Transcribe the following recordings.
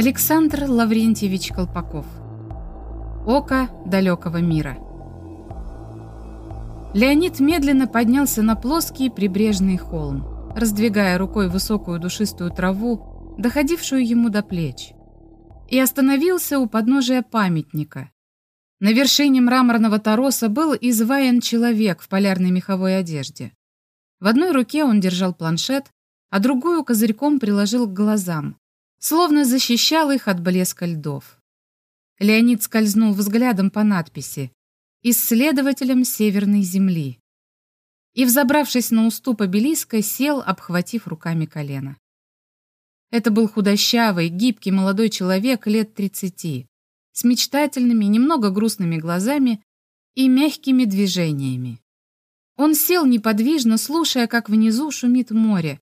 Александр Лаврентьевич Колпаков. Око далекого мира. Леонид медленно поднялся на плоский прибрежный холм, раздвигая рукой высокую душистую траву, доходившую ему до плеч, и остановился у подножия памятника. На вершине мраморного тороса был изваян человек в полярной меховой одежде. В одной руке он держал планшет, а другую козырьком приложил к глазам, словно защищал их от блеска льдов. Леонид скользнул взглядом по надписи «Исследователем Северной Земли» и, взобравшись на уступ обелиска, сел, обхватив руками колено. Это был худощавый, гибкий молодой человек лет тридцати, с мечтательными, немного грустными глазами и мягкими движениями. Он сел неподвижно, слушая, как внизу шумит море,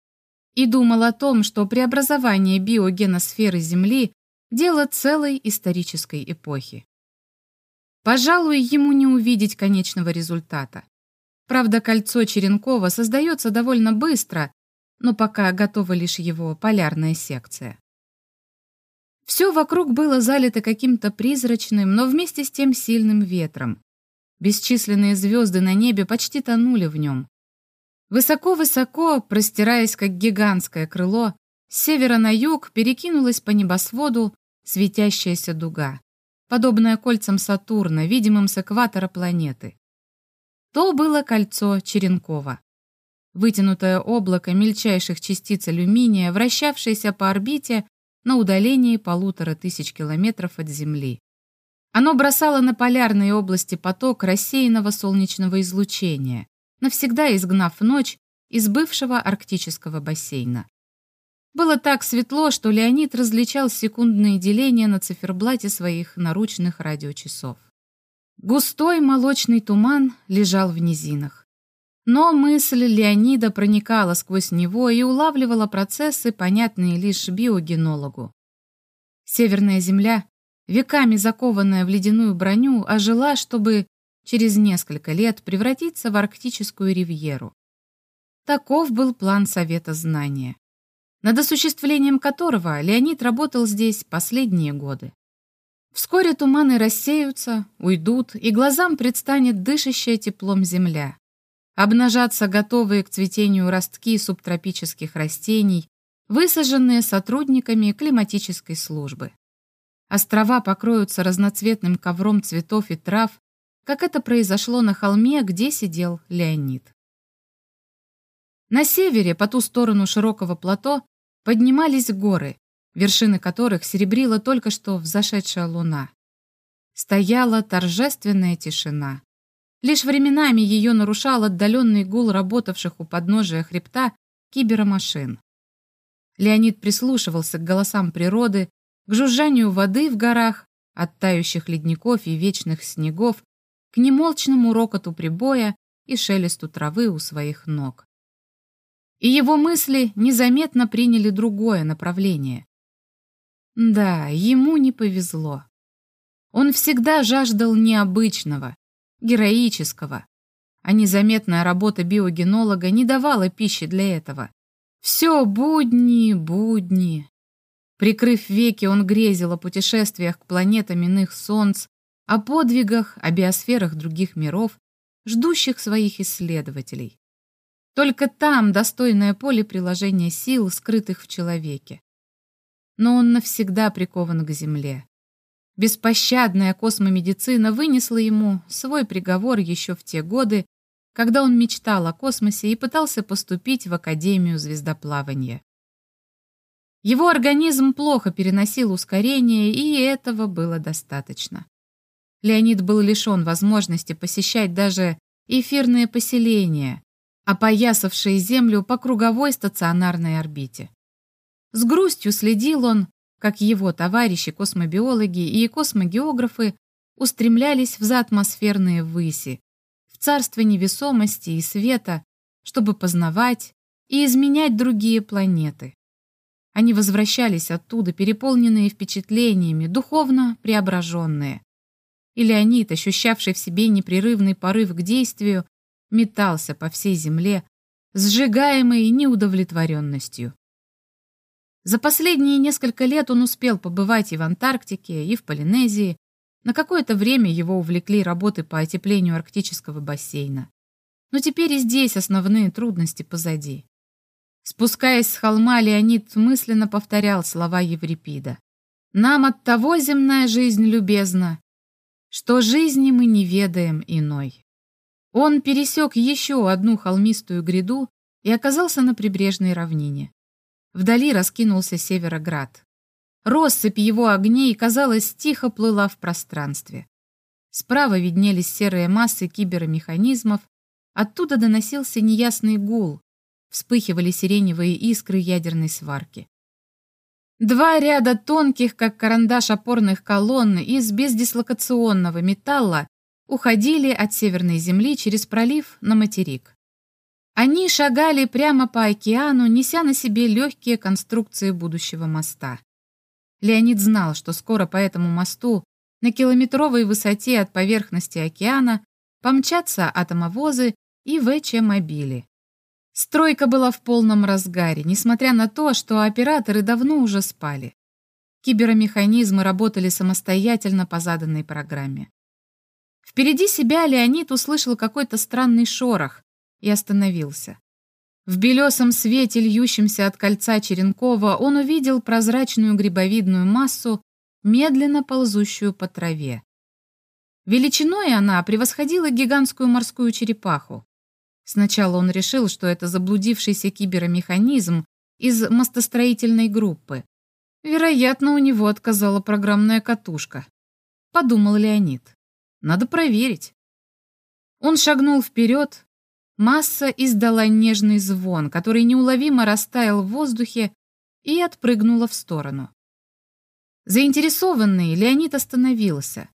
и думал о том, что преобразование биогеносферы Земли – дело целой исторической эпохи. Пожалуй, ему не увидеть конечного результата. Правда, кольцо Черенкова создается довольно быстро, но пока готова лишь его полярная секция. Все вокруг было залито каким-то призрачным, но вместе с тем сильным ветром. Бесчисленные звезды на небе почти тонули в нем. Высоко-высоко, простираясь как гигантское крыло, с севера на юг перекинулась по небосводу светящаяся дуга, подобная кольцам Сатурна, видимым с экватора планеты. То было кольцо Черенкова. Вытянутое облако мельчайших частиц алюминия, вращавшееся по орбите на удалении полутора тысяч километров от Земли. Оно бросало на полярные области поток рассеянного солнечного излучения, навсегда изгнав ночь из бывшего арктического бассейна. Было так светло, что Леонид различал секундные деления на циферблате своих наручных радиочасов. Густой молочный туман лежал в низинах. Но мысль Леонида проникала сквозь него и улавливала процессы, понятные лишь биогенологу. Северная Земля веками закованная в ледяную броню, ожила, чтобы через несколько лет превратиться в арктическую ривьеру. Таков был план Совета Знания, над осуществлением которого Леонид работал здесь последние годы. Вскоре туманы рассеются, уйдут, и глазам предстанет дышащая теплом земля. Обнажатся готовые к цветению ростки субтропических растений, высаженные сотрудниками климатической службы. Острова покроются разноцветным ковром цветов и трав, как это произошло на холме, где сидел Леонид. На севере, по ту сторону широкого плато, поднимались горы, вершины которых серебрила только что взошедшая луна. Стояла торжественная тишина. Лишь временами ее нарушал отдаленный гул работавших у подножия хребта киберомашин. Леонид прислушивался к голосам природы, к жужжанию воды в горах, от тающих ледников и вечных снегов, к немолчному рокоту прибоя и шелесту травы у своих ног. И его мысли незаметно приняли другое направление. Да, ему не повезло. Он всегда жаждал необычного, героического, а незаметная работа биогенолога не давала пищи для этого. Все будни, будни, Прикрыв веки, он грезил о путешествиях к планетам иных солнц, о подвигах, о биосферах других миров, ждущих своих исследователей. Только там достойное поле приложения сил, скрытых в человеке. Но он навсегда прикован к Земле. Беспощадная космомедицина вынесла ему свой приговор еще в те годы, когда он мечтал о космосе и пытался поступить в Академию звездоплавания. Его организм плохо переносил ускорение, и этого было достаточно. Леонид был лишен возможности посещать даже эфирные поселения, опоясавшие Землю по круговой стационарной орбите. С грустью следил он, как его товарищи-космобиологи и космогеографы устремлялись в заатмосферные выси, в царство невесомости и света, чтобы познавать и изменять другие планеты. Они возвращались оттуда, переполненные впечатлениями, духовно преображенные. И Леонид, ощущавший в себе непрерывный порыв к действию, метался по всей земле, сжигаемой неудовлетворенностью. За последние несколько лет он успел побывать и в Антарктике, и в Полинезии. На какое-то время его увлекли работы по отеплению арктического бассейна. Но теперь и здесь основные трудности позади. Спускаясь с холма, Леонид мысленно повторял слова Еврипида. «Нам от того земная жизнь любезна, что жизни мы не ведаем иной». Он пересек еще одну холмистую гряду и оказался на прибрежной равнине. Вдали раскинулся Североград. Россыпь его огней, казалось, тихо плыла в пространстве. Справа виднелись серые массы кибермеханизмов, оттуда доносился неясный гул, вспыхивали сиреневые искры ядерной сварки. Два ряда тонких, как карандаш опорных колонн из бездислокационного металла уходили от Северной Земли через пролив на материк. Они шагали прямо по океану, неся на себе легкие конструкции будущего моста. Леонид знал, что скоро по этому мосту на километровой высоте от поверхности океана помчатся атомовозы и ВЧ-мобили. Стройка была в полном разгаре, несмотря на то, что операторы давно уже спали. Кибермеханизмы работали самостоятельно по заданной программе. Впереди себя Леонид услышал какой-то странный шорох и остановился. В белесом свете, льющемся от кольца Черенкова, он увидел прозрачную грибовидную массу, медленно ползущую по траве. Величиной она превосходила гигантскую морскую черепаху. Сначала он решил, что это заблудившийся кибермеханизм из мостостроительной группы. Вероятно, у него отказала программная катушка. Подумал Леонид. Надо проверить. Он шагнул вперед. Масса издала нежный звон, который неуловимо растаял в воздухе и отпрыгнула в сторону. Заинтересованный, Леонид остановился.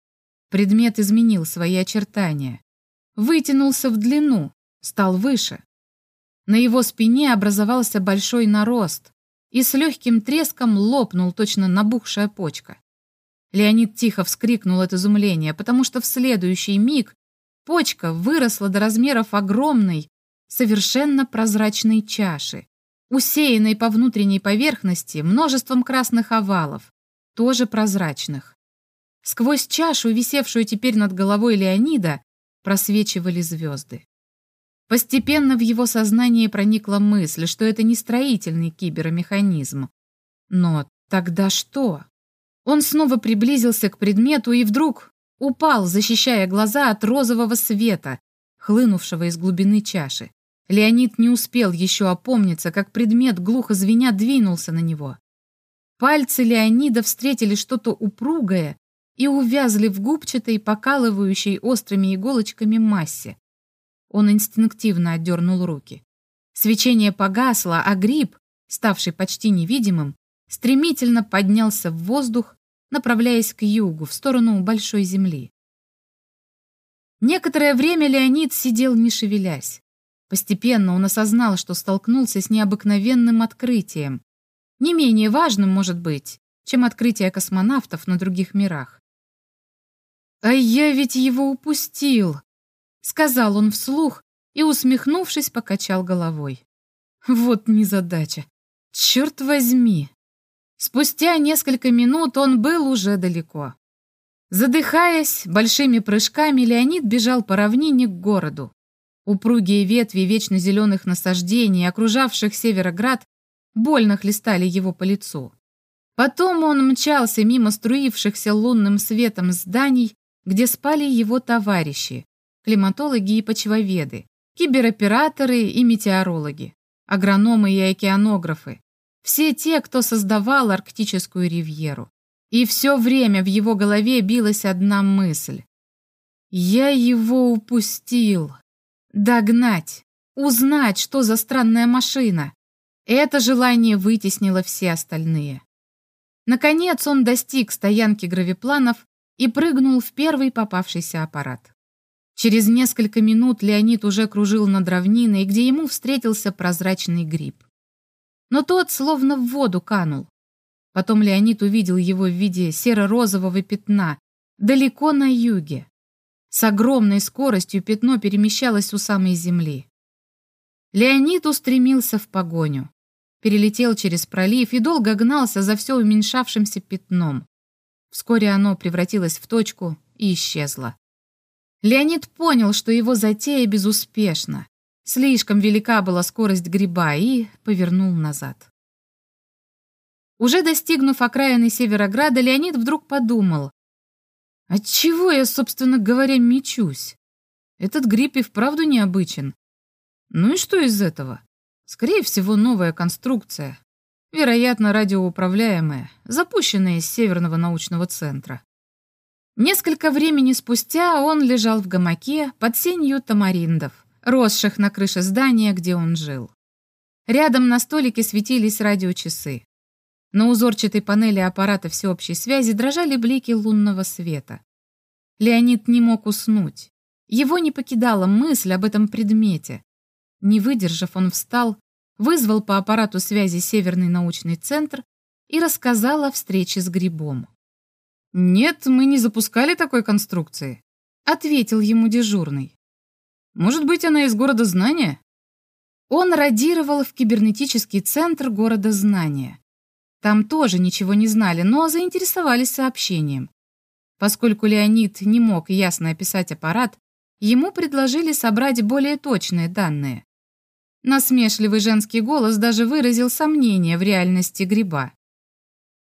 Предмет изменил свои очертания. Вытянулся в длину, стал выше. На его спине образовался большой нарост, и с легким треском лопнул точно набухшая почка. Леонид тихо вскрикнул от изумления, потому что в следующий миг почка выросла до размеров огромной, совершенно прозрачной чаши, усеянной по внутренней поверхности множеством красных овалов, тоже прозрачных. Сквозь чашу, висевшую теперь над головой Леонида, просвечивали звезды. Постепенно в его сознание проникла мысль, что это не строительный кибермеханизм. Но тогда что? Он снова приблизился к предмету и вдруг упал, защищая глаза от розового света, хлынувшего из глубины чаши. Леонид не успел еще опомниться, как предмет, глухо звеня, двинулся на него. Пальцы Леонида встретили что-то упругое и увязли в губчатой, покалывающей острыми иголочками массе. Он инстинктивно отдернул руки. Свечение погасло, а гриб, ставший почти невидимым, стремительно поднялся в воздух, направляясь к югу, в сторону Большой Земли. Некоторое время Леонид сидел, не шевелясь. Постепенно он осознал, что столкнулся с необыкновенным открытием. Не менее важным, может быть, чем открытие космонавтов на других мирах. «А я ведь его упустил!» Сказал он вслух и, усмехнувшись, покачал головой. Вот незадача. Черт возьми. Спустя несколько минут он был уже далеко. Задыхаясь, большими прыжками Леонид бежал по равнине к городу. Упругие ветви вечно зеленых насаждений, окружавших Североград, больно хлестали его по лицу. Потом он мчался мимо струившихся лунным светом зданий, где спали его товарищи, климатологи и почвоведы, кибероператоры и метеорологи, агрономы и океанографы, все те, кто создавал арктическую ривьеру. И все время в его голове билась одна мысль. «Я его упустил. Догнать, узнать, что за странная машина». Это желание вытеснило все остальные. Наконец он достиг стоянки гравипланов и прыгнул в первый попавшийся аппарат. Через несколько минут Леонид уже кружил над равниной, где ему встретился прозрачный гриб. Но тот словно в воду канул. Потом Леонид увидел его в виде серо-розового пятна, далеко на юге. С огромной скоростью пятно перемещалось у самой земли. Леонид устремился в погоню. перелетел через пролив и долго гнался за все уменьшавшимся пятном. Вскоре оно превратилось в точку и исчезло. Леонид понял, что его затея безуспешна. Слишком велика была скорость гриба и повернул назад. Уже достигнув окраины Северограда, Леонид вдруг подумал, «Отчего я, собственно говоря, мечусь? Этот гриб и вправду необычен. Ну и что из этого? Скорее всего, новая конструкция. Вероятно, радиоуправляемая, запущенная из Северного научного центра. Несколько времени спустя он лежал в гамаке под сенью тамариндов, росших на крыше здания, где он жил. Рядом на столике светились радиочасы. На узорчатой панели аппарата всеобщей связи дрожали блики лунного света. Леонид не мог уснуть. Его не покидала мысль об этом предмете. Не выдержав, он встал, вызвал по аппарату связи Северный научный центр и рассказал о встрече с грибом. «Нет, мы не запускали такой конструкции», — ответил ему дежурный. «Может быть, она из города знания?» Он радировал в кибернетический центр города знания. Там тоже ничего не знали, но заинтересовались сообщением. Поскольку Леонид не мог ясно описать аппарат, ему предложили собрать более точные данные. Насмешливый женский голос даже выразил сомнение в реальности гриба.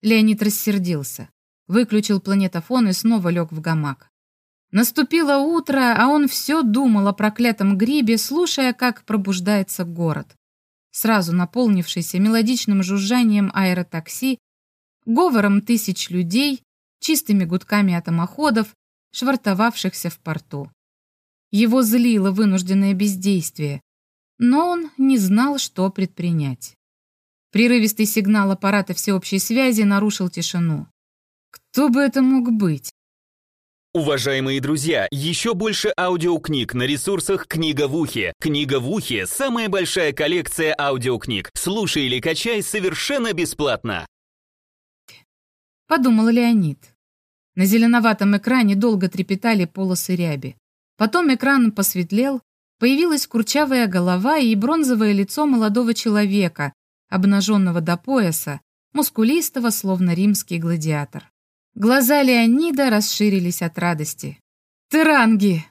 Леонид рассердился, выключил планетофон и снова лег в гамак. Наступило утро, а он все думал о проклятом грибе, слушая, как пробуждается город сразу наполнившийся мелодичным жужжанием аэротакси, говором тысяч людей, чистыми гудками атомоходов, швартовавшихся в порту. Его злило вынужденное бездействие, но он не знал, что предпринять. Прерывистый сигнал аппарата всеобщей связи нарушил тишину. Кто бы это мог быть? Уважаемые друзья, еще больше аудиокниг на ресурсах «Книга в ухе». «Книга в ухе» — самая большая коллекция аудиокниг. Слушай или качай совершенно бесплатно. Подумал Леонид. На зеленоватом экране долго трепетали полосы ряби. Потом экран посветлел, появилась курчавая голова и бронзовое лицо молодого человека, обнаженного до пояса, мускулистого, словно римский гладиатор. Глаза Леонида расширились от радости. «Тыранги!»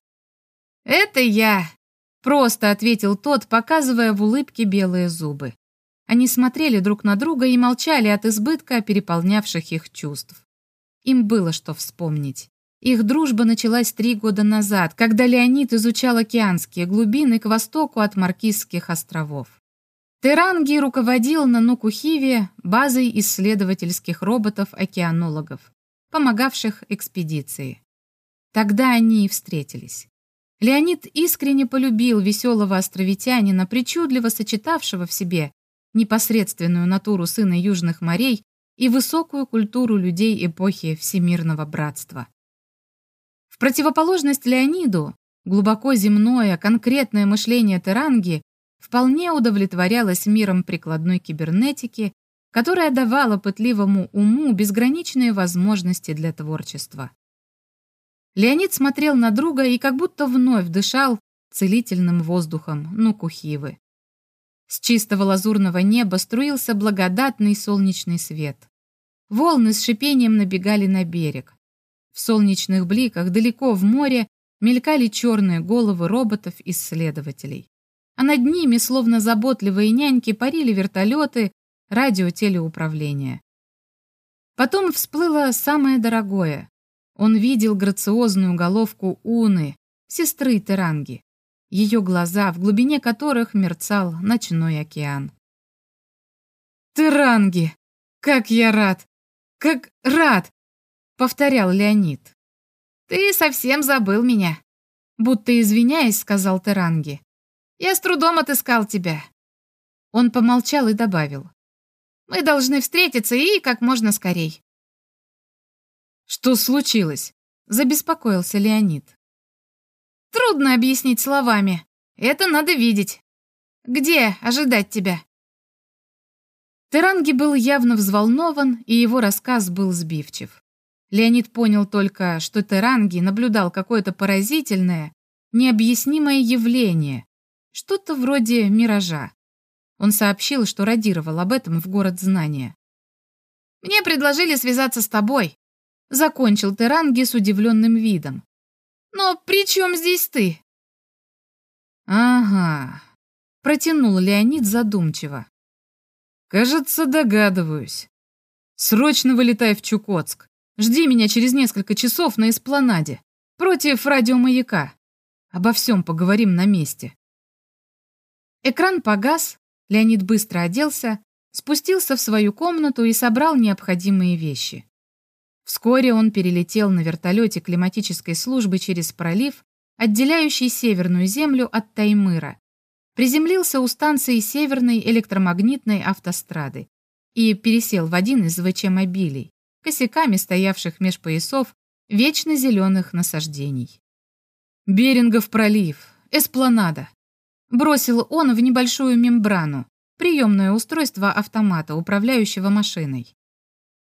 «Это я!» — просто ответил тот, показывая в улыбке белые зубы. Они смотрели друг на друга и молчали от избытка переполнявших их чувств. Им было что вспомнить. Их дружба началась три года назад, когда Леонид изучал океанские глубины к востоку от Маркизских островов. Теранги руководил на Нукухиве базой исследовательских роботов-океанологов помогавших экспедиции. Тогда они и встретились. Леонид искренне полюбил веселого островитянина, причудливо сочетавшего в себе непосредственную натуру сына Южных морей и высокую культуру людей эпохи всемирного братства. В противоположность Леониду, глубоко земное, конкретное мышление Теранги вполне удовлетворялось миром прикладной кибернетики которая давала пытливому уму безграничные возможности для творчества. Леонид смотрел на друга и как будто вновь дышал целительным воздухом Нукухивы. С чистого лазурного неба струился благодатный солнечный свет. Волны с шипением набегали на берег. В солнечных бликах далеко в море мелькали черные головы роботов-исследователей. А над ними, словно заботливые няньки, парили вертолеты, радиотелеуправления. Потом всплыло самое дорогое. Он видел грациозную головку Уны, сестры Теранги, ее глаза, в глубине которых мерцал ночной океан. «Теранги! Как я рад! Как рад!» — повторял Леонид. «Ты совсем забыл меня!» Будто извиняясь, сказал Теранги. «Я с трудом отыскал тебя». Он помолчал и добавил. Мы должны встретиться и как можно скорей. Что случилось? Забеспокоился Леонид. Трудно объяснить словами. Это надо видеть. Где ожидать тебя? Теранги был явно взволнован, и его рассказ был сбивчив. Леонид понял только, что Теранги наблюдал какое-то поразительное, необъяснимое явление, что-то вроде миража. Он сообщил, что радировал об этом в город знания. «Мне предложили связаться с тобой», — закончил Теранги с удивленным видом. «Но при чем здесь ты?» «Ага», — протянул Леонид задумчиво. «Кажется, догадываюсь. Срочно вылетай в Чукотск. Жди меня через несколько часов на эспланаде, против радиомаяка. Обо всем поговорим на месте». Экран погас, Леонид быстро оделся, спустился в свою комнату и собрал необходимые вещи. Вскоре он перелетел на вертолете климатической службы через пролив, отделяющий Северную Землю от Таймыра, приземлился у станции Северной электромагнитной автострады и пересел в один из ВЧ-мобилей, косяками стоявших меж поясов вечно зеленых насаждений. «Берингов пролив, эспланада», бросил он в небольшую мембрану, приемное устройство автомата, управляющего машиной.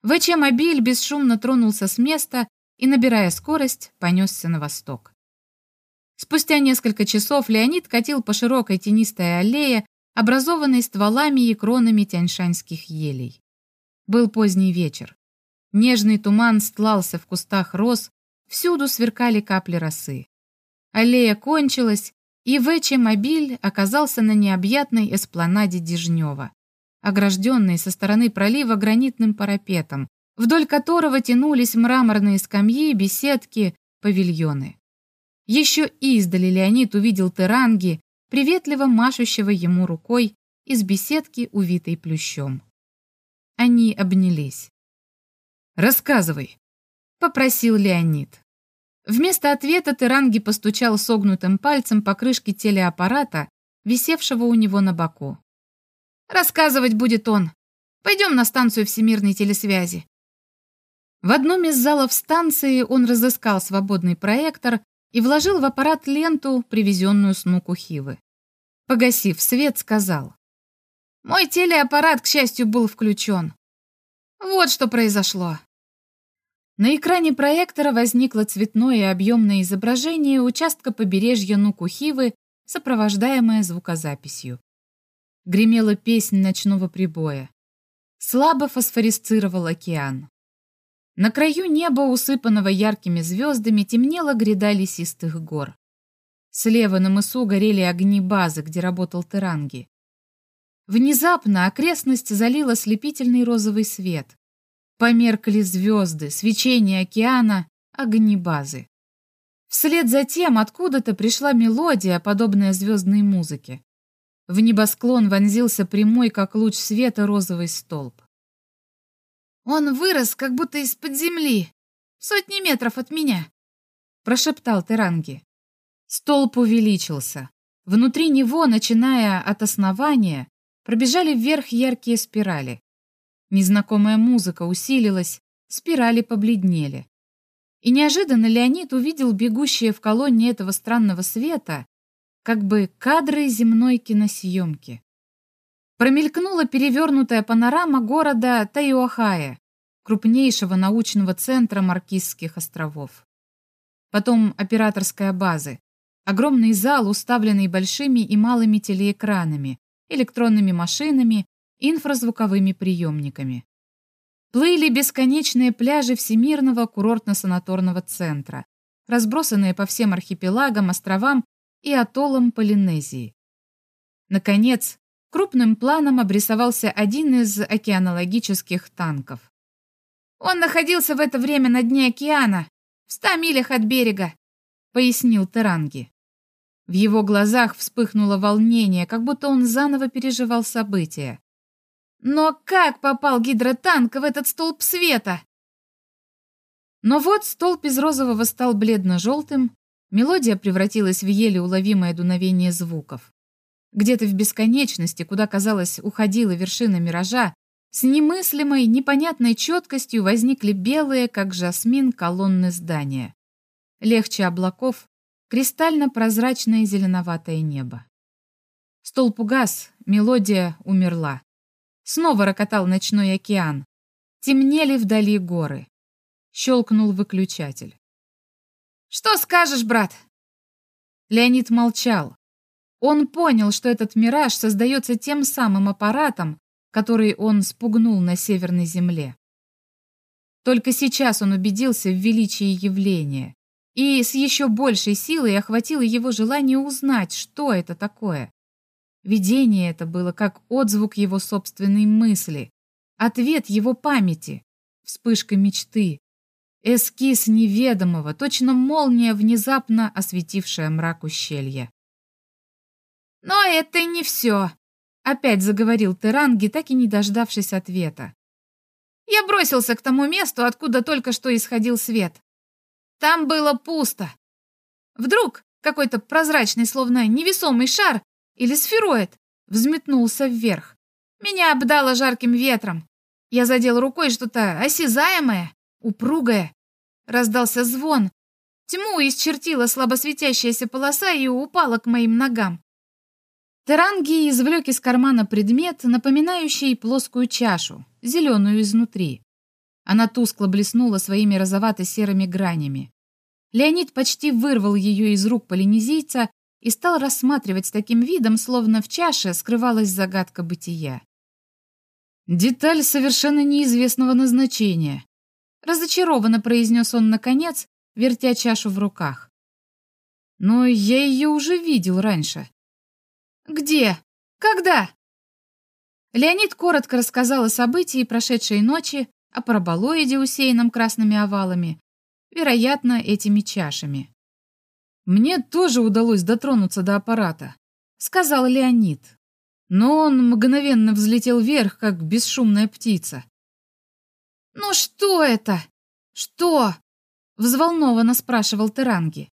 ВЧ-мобиль бесшумно тронулся с места и, набирая скорость, понесся на восток. Спустя несколько часов Леонид катил по широкой тенистой аллее, образованной стволами и кронами тяньшанских елей. Был поздний вечер. Нежный туман стлался в кустах роз, всюду сверкали капли росы. Аллея кончилась, и ВЧ-мобиль оказался на необъятной эспланаде Дежнева, огражденной со стороны пролива гранитным парапетом, вдоль которого тянулись мраморные скамьи, беседки, павильоны. Еще издали Леонид увидел Теранги, приветливо машущего ему рукой из беседки, увитой плющом. Они обнялись. «Рассказывай», — попросил Леонид. Вместо ответа Теранги постучал согнутым пальцем по крышке телеаппарата, висевшего у него на боку. «Рассказывать будет он. Пойдем на станцию всемирной телесвязи». В одном из залов станции он разыскал свободный проектор и вложил в аппарат ленту, привезенную с Нукухивы. Погасив свет, сказал. «Мой телеаппарат, к счастью, был включен. Вот что произошло». На экране проектора возникло цветное и объемное изображение участка побережья Нукухивы, сопровождаемое звукозаписью. Гремела песнь ночного прибоя. Слабо фосфорисцировал океан. На краю неба, усыпанного яркими звездами, темнела гряда лесистых гор. Слева на мысу горели огни базы, где работал Теранги. Внезапно окрестность залил ослепительный розовый свет. Померкли звезды, свечение океана, огни базы. Вслед за тем откуда-то пришла мелодия, подобная звездной музыке. В небосклон вонзился прямой, как луч света, розовый столб. Он вырос, как будто из-под земли, сотни метров от меня, прошептал Теранги. Столб увеличился. Внутри него, начиная от основания, пробежали вверх яркие спирали. Незнакомая музыка усилилась, спирали побледнели. И неожиданно Леонид увидел бегущие в колонне этого странного света, как бы кадры земной киносъемки промелькнула перевернутая панорама города Тайоахая, крупнейшего научного центра Маркизских островов. Потом операторская база, огромный зал, уставленный большими и малыми телеэкранами, электронными машинами, инфразвуковыми приемниками. Плыли бесконечные пляжи Всемирного курортно-санаторного центра, разбросанные по всем архипелагам, островам и атоллам Полинезии. Наконец, крупным планом обрисовался один из океанологических танков. «Он находился в это время на дне океана, в ста милях от берега», — пояснил Теранги. В его глазах вспыхнуло волнение, как будто он заново переживал события. «Но как попал гидротанк в этот столб света?» Но вот столб из розового стал бледно-желтым, мелодия превратилась в еле уловимое дуновение звуков. Где-то в бесконечности, куда, казалось, уходила вершина миража, с немыслимой, непонятной четкостью возникли белые, как жасмин, колонны здания. Легче облаков, кристально-прозрачное зеленоватое небо. Столб угас, мелодия умерла. Снова рокотал ночной океан. Темнели вдали горы. Щелкнул выключатель. «Что скажешь, брат?» Леонид молчал. Он понял, что этот мираж создается тем самым аппаратом, который он спугнул на Северной Земле. Только сейчас он убедился в величии явления, и с еще большей силой охватило его желание узнать, что это такое. Видение это было как отзвук его собственной мысли, ответ его памяти, вспышка мечты, эскиз неведомого, точно молния, внезапно осветившая мрак ущелья. «Но это не все», — опять заговорил Теранги, так и не дождавшись ответа. «Я бросился к тому месту, откуда только что исходил свет. Там было пусто. Вдруг какой-то прозрачный, словно невесомый шар или сфероид взметнулся вверх. Меня обдало жарким ветром. Я задел рукой что-то осязаемое, упругое. Раздался звон. Тьму исчертила слабо светящаяся полоса и упала к моим ногам. Теранги извлек из кармана предмет, напоминающий плоскую чашу, зеленую изнутри. Она тускло блеснула своими розовато-серыми гранями. Леонид почти вырвал ее из рук полинезийца и стал рассматривать с таким видом, словно в чаше скрывалась загадка бытия. «Деталь совершенно неизвестного назначения», — разочарованно произнес он наконец, вертя чашу в руках. «Но я ее уже видел раньше. «Где? Когда?» Леонид коротко рассказал о событии прошедшей ночи, о параболоиде, усеянном красными овалами, вероятно, этими чашами. «Мне тоже удалось дотронуться до аппарата», — сказал Леонид. Но он мгновенно взлетел вверх, как бесшумная птица. «Ну что это? Что?» — взволнованно спрашивал Теранги.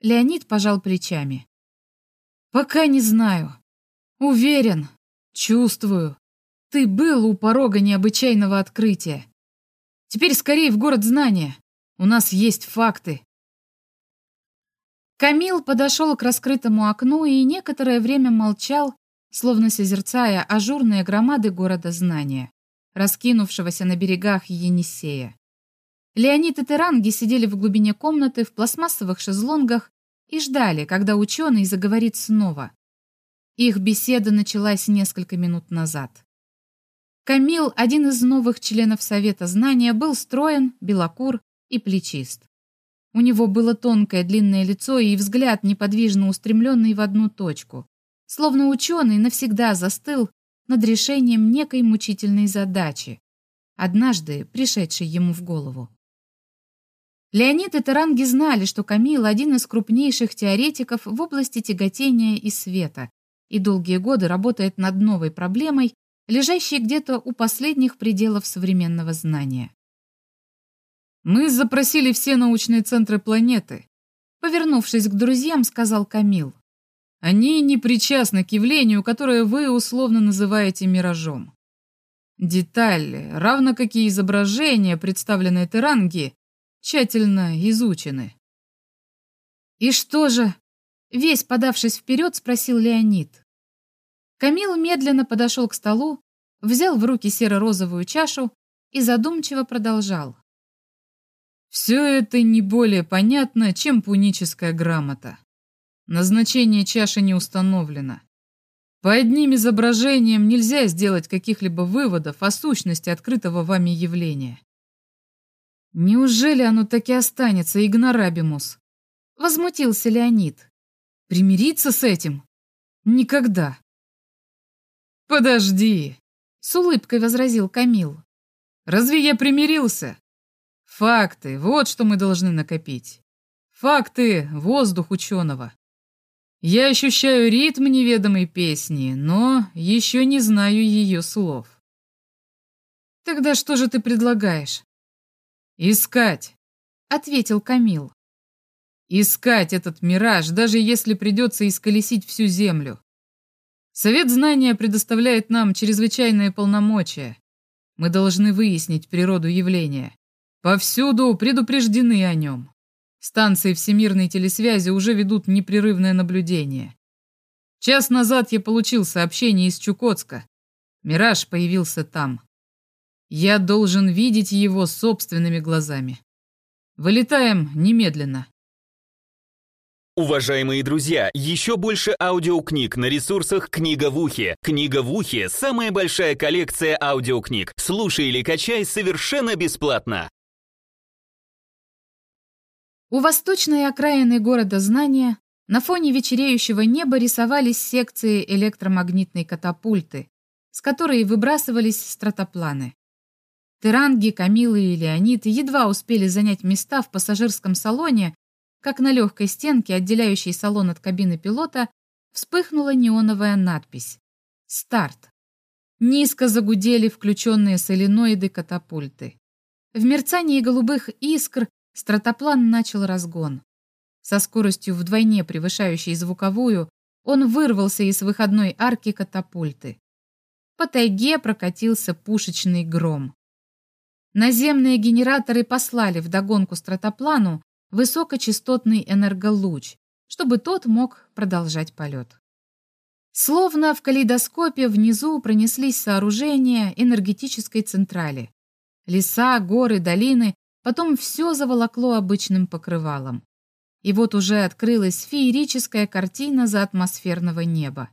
Леонид пожал плечами. Пока не знаю. Уверен, чувствую. Ты был у порога необычайного открытия. Теперь скорее в город знания. У нас есть факты. Камил подошел к раскрытому окну и некоторое время молчал, словно созерцая ажурные громады города знания, раскинувшегося на берегах Енисея. Леонид и Теранги сидели в глубине комнаты в пластмассовых шезлонгах и ждали, когда ученый заговорит снова. Их беседа началась несколько минут назад. Камил, один из новых членов Совета Знания, был строен, белокур и плечист. У него было тонкое длинное лицо и взгляд, неподвижно устремленный в одну точку, словно ученый навсегда застыл над решением некой мучительной задачи, однажды пришедшей ему в голову. Леонид и Таранги знали, что Камил – один из крупнейших теоретиков в области тяготения и света, и долгие годы работает над новой проблемой, лежащей где-то у последних пределов современного знания. «Мы запросили все научные центры планеты», — повернувшись к друзьям, сказал Камил. «Они не причастны к явлению, которое вы условно называете миражом. Детали, равно как и изображения, представленные Теранги, тщательно изучены. «И что же?» — весь подавшись вперед, спросил Леонид. Камил медленно подошел к столу, взял в руки серо-розовую чашу и задумчиво продолжал. «Все это не более понятно, чем пуническая грамота. Назначение чаши не установлено. По одним изображениям нельзя сделать каких-либо выводов о сущности открытого вами явления. Неужели оно таки останется, Игнорабимус? Возмутился Леонид. Примириться с этим? Никогда. Подожди, с улыбкой возразил Камил. Разве я примирился? Факты, вот что мы должны накопить. Факты — воздух ученого. Я ощущаю ритм неведомой песни, но еще не знаю ее слов. Тогда что же ты предлагаешь? «Искать», — ответил Камил. «Искать этот мираж, даже если придется исколесить всю Землю. Совет знания предоставляет нам чрезвычайные полномочия. Мы должны выяснить природу явления. Повсюду предупреждены о нем. Станции всемирной телесвязи уже ведут непрерывное наблюдение. Час назад я получил сообщение из Чукотска. Мираж появился там. Я должен видеть его собственными глазами. Вылетаем немедленно. Уважаемые друзья, еще больше аудиокниг на ресурсах «Книга в ухе». «Книга в ухе» — самая большая коллекция аудиокниг. Слушай или качай совершенно бесплатно. У восточной окраины города Знания на фоне вечереющего неба рисовались секции электромагнитной катапульты, с которой выбрасывались стратопланы. Теранги, Камилы и Леонид едва успели занять места в пассажирском салоне, как на легкой стенке, отделяющей салон от кабины пилота, вспыхнула неоновая надпись «Старт». Низко загудели включенные соленоиды катапульты. В мерцании голубых искр стратоплан начал разгон. Со скоростью вдвойне превышающей звуковую, он вырвался из выходной арки катапульты. По тайге прокатился пушечный гром. Наземные генераторы послали вдогонку стратоплану высокочастотный энерголуч, чтобы тот мог продолжать полет. Словно в калейдоскопе внизу пронеслись сооружения энергетической централи. Леса, горы, долины, потом все заволокло обычным покрывалом. И вот уже открылась феерическая картина за атмосферного неба.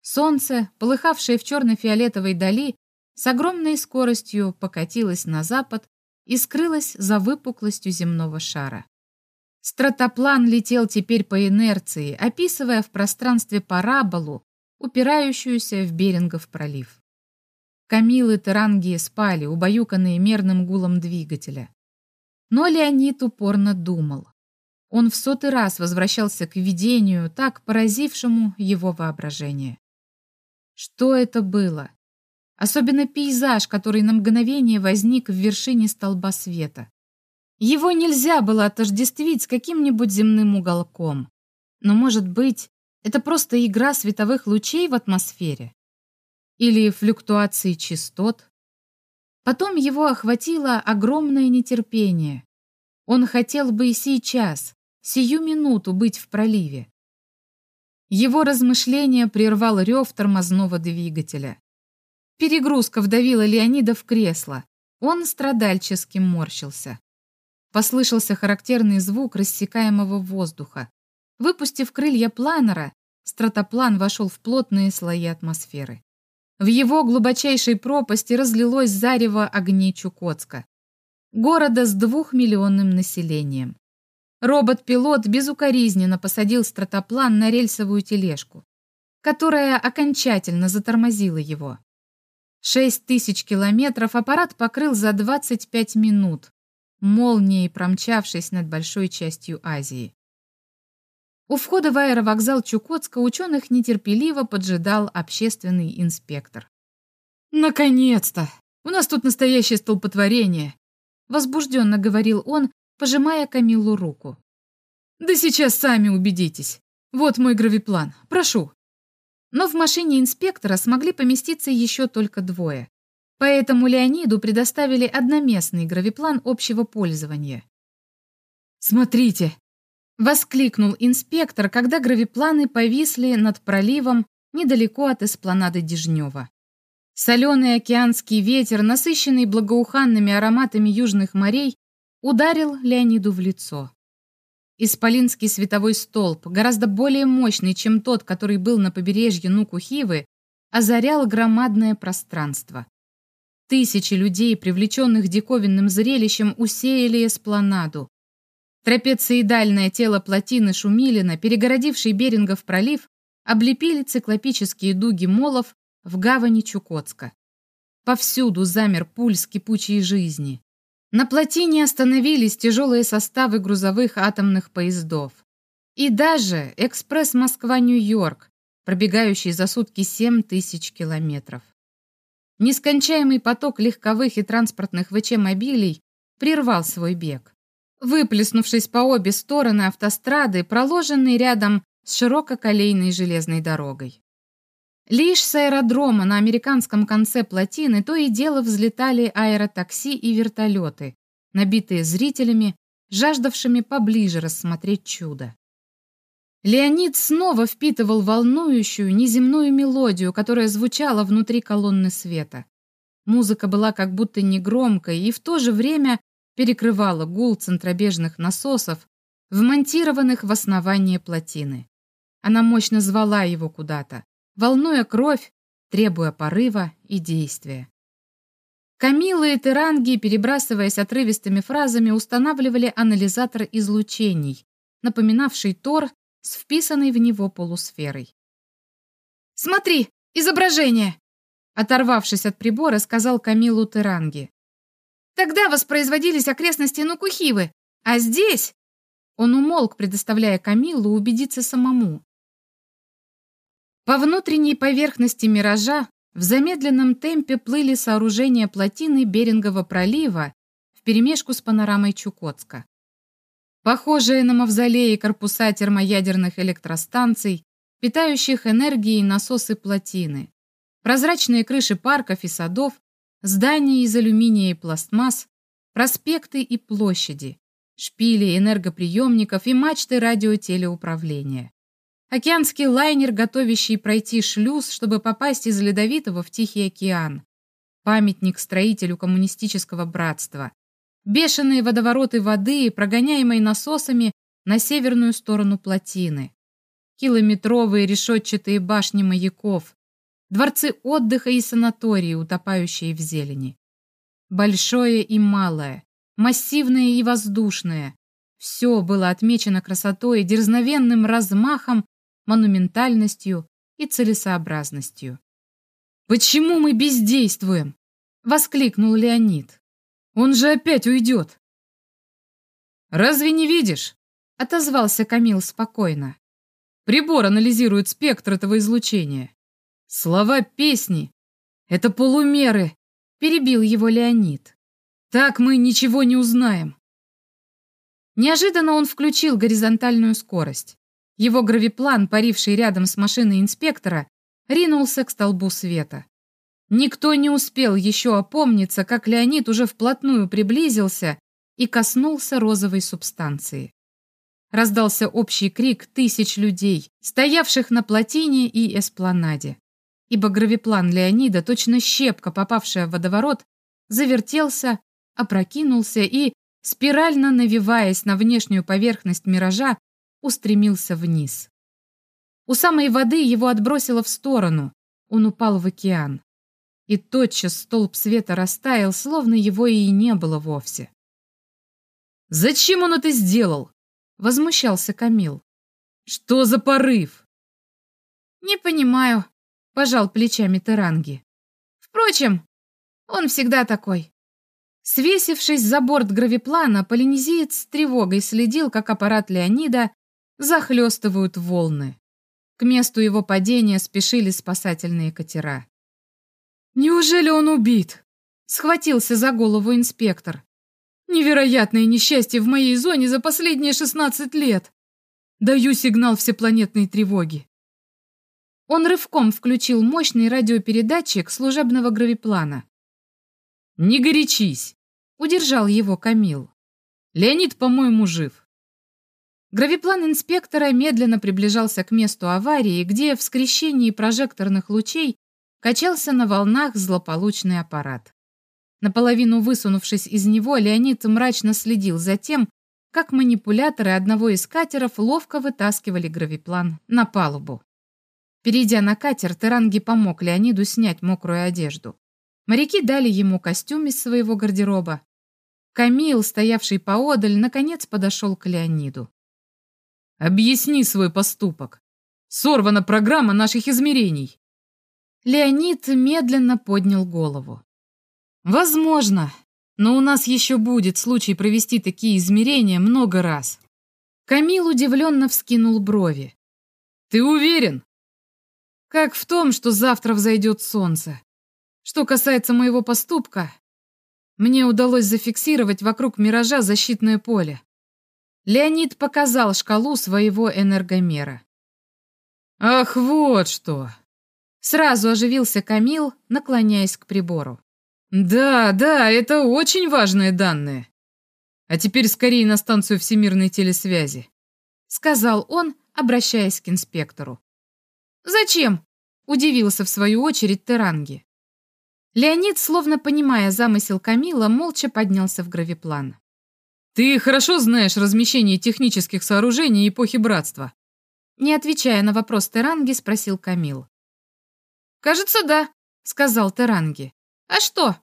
Солнце, полыхавшее в черно-фиолетовой дали, с огромной скоростью покатилось на запад и скрылось за выпуклостью земного шара. Стратоплан летел теперь по инерции, описывая в пространстве параболу, упирающуюся в Берингов пролив. Камилы Таранги спали, убаюканные мерным гулом двигателя. Но Леонид упорно думал. Он в сотый раз возвращался к видению, так поразившему его воображение. Что это было? Особенно пейзаж, который на мгновение возник в вершине столба света. Его нельзя было отождествить с каким-нибудь земным уголком. Но, может быть, это просто игра световых лучей в атмосфере? Или флюктуации частот? Потом его охватило огромное нетерпение. Он хотел бы и сейчас, сию минуту быть в проливе. Его размышления прервал рев тормозного двигателя. Перегрузка вдавила Леонида в кресло. Он страдальчески морщился. Послышался характерный звук рассекаемого воздуха. Выпустив крылья планера, стратоплан вошел в плотные слои атмосферы. В его глубочайшей пропасти разлилось зарево огней Чукотска, города с двухмиллионным населением. Робот-пилот безукоризненно посадил стратоплан на рельсовую тележку, которая окончательно затормозила его. Шесть тысяч километров аппарат покрыл за 25 минут, молнией промчавшись над большой частью Азии. У входа в аэровокзал Чукотска ученых нетерпеливо поджидал общественный инспектор. «Наконец-то! У нас тут настоящее столпотворение!» Возбужденно говорил он, пожимая Камилу руку. «Да сейчас сами убедитесь. Вот мой гравиплан. Прошу». Но в машине инспектора смогли поместиться еще только двое. Поэтому Леониду предоставили одноместный гравиплан общего пользования. «Смотрите!» — воскликнул инспектор, когда гравипланы повисли над проливом недалеко от эспланады Дежнева. Соленый океанский ветер, насыщенный благоуханными ароматами южных морей, ударил Леониду в лицо. Исполинский световой столб, гораздо более мощный, чем тот, который был на побережье Нукухивы, озарял громадное пространство. Тысячи людей, привлеченных диковинным зрелищем, усеяли эспланаду. Трапециидальное тело плотины Шумилина, перегородившей Берингов пролив, облепили циклопические дуги молов в гавани Чукотска. Повсюду замер пульс кипучей жизни. На плотине остановились тяжелые составы грузовых атомных поездов. И даже экспресс Москва-Нью-Йорк, пробегающий за сутки 7 тысяч километров. Нескончаемый поток легковых и транспортных ВЧ-мобилей прервал свой бег. Выплеснувшись по обе стороны автострады, проложенной рядом с ширококолейной железной дорогой. Лишь с аэродрома на американском конце плотины то и дело взлетали аэротакси и вертолеты, набитые зрителями, жаждавшими поближе рассмотреть чудо. Леонид снова впитывал волнующую, неземную мелодию, которая звучала внутри колонны света. Музыка была как будто негромкой и в то же время перекрывала гул центробежных насосов, вмонтированных в основание плотины. Она мощно звала его куда-то, волнуя кровь, требуя порыва и действия. Камила и Теранги, перебрасываясь отрывистыми фразами, устанавливали анализатор излучений, напоминавший Тор с вписанной в него полусферой. «Смотри, изображение!» Оторвавшись от прибора, сказал Камилу Теранги. «Тогда воспроизводились окрестности Нукухивы, а здесь...» Он умолк, предоставляя Камилу убедиться самому. По внутренней поверхности миража в замедленном темпе плыли сооружения плотины Берингового пролива вперемешку с панорамой Чукотска. Похожие на мавзолеи корпуса термоядерных электростанций, питающих энергией насосы плотины, прозрачные крыши парков и садов, здания из алюминия и пластмасс, проспекты и площади, шпили энергоприемников и мачты радиотелеуправления. Океанский лайнер, готовящий пройти шлюз, чтобы попасть из Ледовитого в Тихий океан. Памятник строителю коммунистического братства. Бешеные водовороты воды, прогоняемые насосами на северную сторону плотины. Километровые решетчатые башни маяков. Дворцы отдыха и санатории, утопающие в зелени. Большое и малое, массивное и воздушное. Все было отмечено красотой, дерзновенным размахом монументальностью и целесообразностью. «Почему мы бездействуем?» — воскликнул Леонид. «Он же опять уйдет!» «Разве не видишь?» — отозвался Камил спокойно. «Прибор анализирует спектр этого излучения. Слова песни — это полумеры», — перебил его Леонид. «Так мы ничего не узнаем». Неожиданно он включил горизонтальную скорость. Его гравиплан, паривший рядом с машиной инспектора, ринулся к столбу света. Никто не успел еще опомниться, как Леонид уже вплотную приблизился и коснулся розовой субстанции. Раздался общий крик тысяч людей, стоявших на плотине и эспланаде. Ибо гравиплан Леонида, точно щепка, попавшая в водоворот, завертелся, опрокинулся и, спирально навиваясь на внешнюю поверхность миража, устремился вниз. У самой воды его отбросило в сторону, он упал в океан. И тотчас столб света растаял, словно его и не было вовсе. «Зачем он это сделал?» — возмущался Камил. «Что за порыв?» «Не понимаю», — пожал плечами Теранги. «Впрочем, он всегда такой». Свесившись за борт гравиплана, полинезиец с тревогой следил, как аппарат Леонида захлестывают волны. К месту его падения спешили спасательные катера. «Неужели он убит?» — схватился за голову инспектор. «Невероятное несчастье в моей зоне за последние 16 лет! Даю сигнал всепланетной тревоги!» Он рывком включил мощный радиопередатчик служебного гравиплана. «Не горячись!» — удержал его Камил. «Леонид, по-моему, жив. Гравиплан инспектора медленно приближался к месту аварии, где в скрещении прожекторных лучей качался на волнах злополучный аппарат. Наполовину высунувшись из него, Леонид мрачно следил за тем, как манипуляторы одного из катеров ловко вытаскивали гравиплан на палубу. Перейдя на катер, Теранги помог Леониду снять мокрую одежду. Моряки дали ему костюм из своего гардероба. Камил, стоявший поодаль, наконец подошел к Леониду. Объясни свой поступок. Сорвана программа наших измерений. Леонид медленно поднял голову. Возможно, но у нас еще будет случай провести такие измерения много раз. Камил удивленно вскинул брови. Ты уверен? Как в том, что завтра взойдет солнце. Что касается моего поступка, мне удалось зафиксировать вокруг миража защитное поле. Леонид показал шкалу своего энергомера. «Ах, вот что!» Сразу оживился Камил, наклоняясь к прибору. «Да, да, это очень важные данные. А теперь скорее на станцию всемирной телесвязи», сказал он, обращаясь к инспектору. «Зачем?» – удивился в свою очередь Теранги. Леонид, словно понимая замысел Камила, молча поднялся в гравиплан. Ты хорошо знаешь размещение технических сооружений эпохи Братства? Не отвечая на вопрос Теранги, спросил Камил. «Кажется, да», — сказал Теранги. «А что?»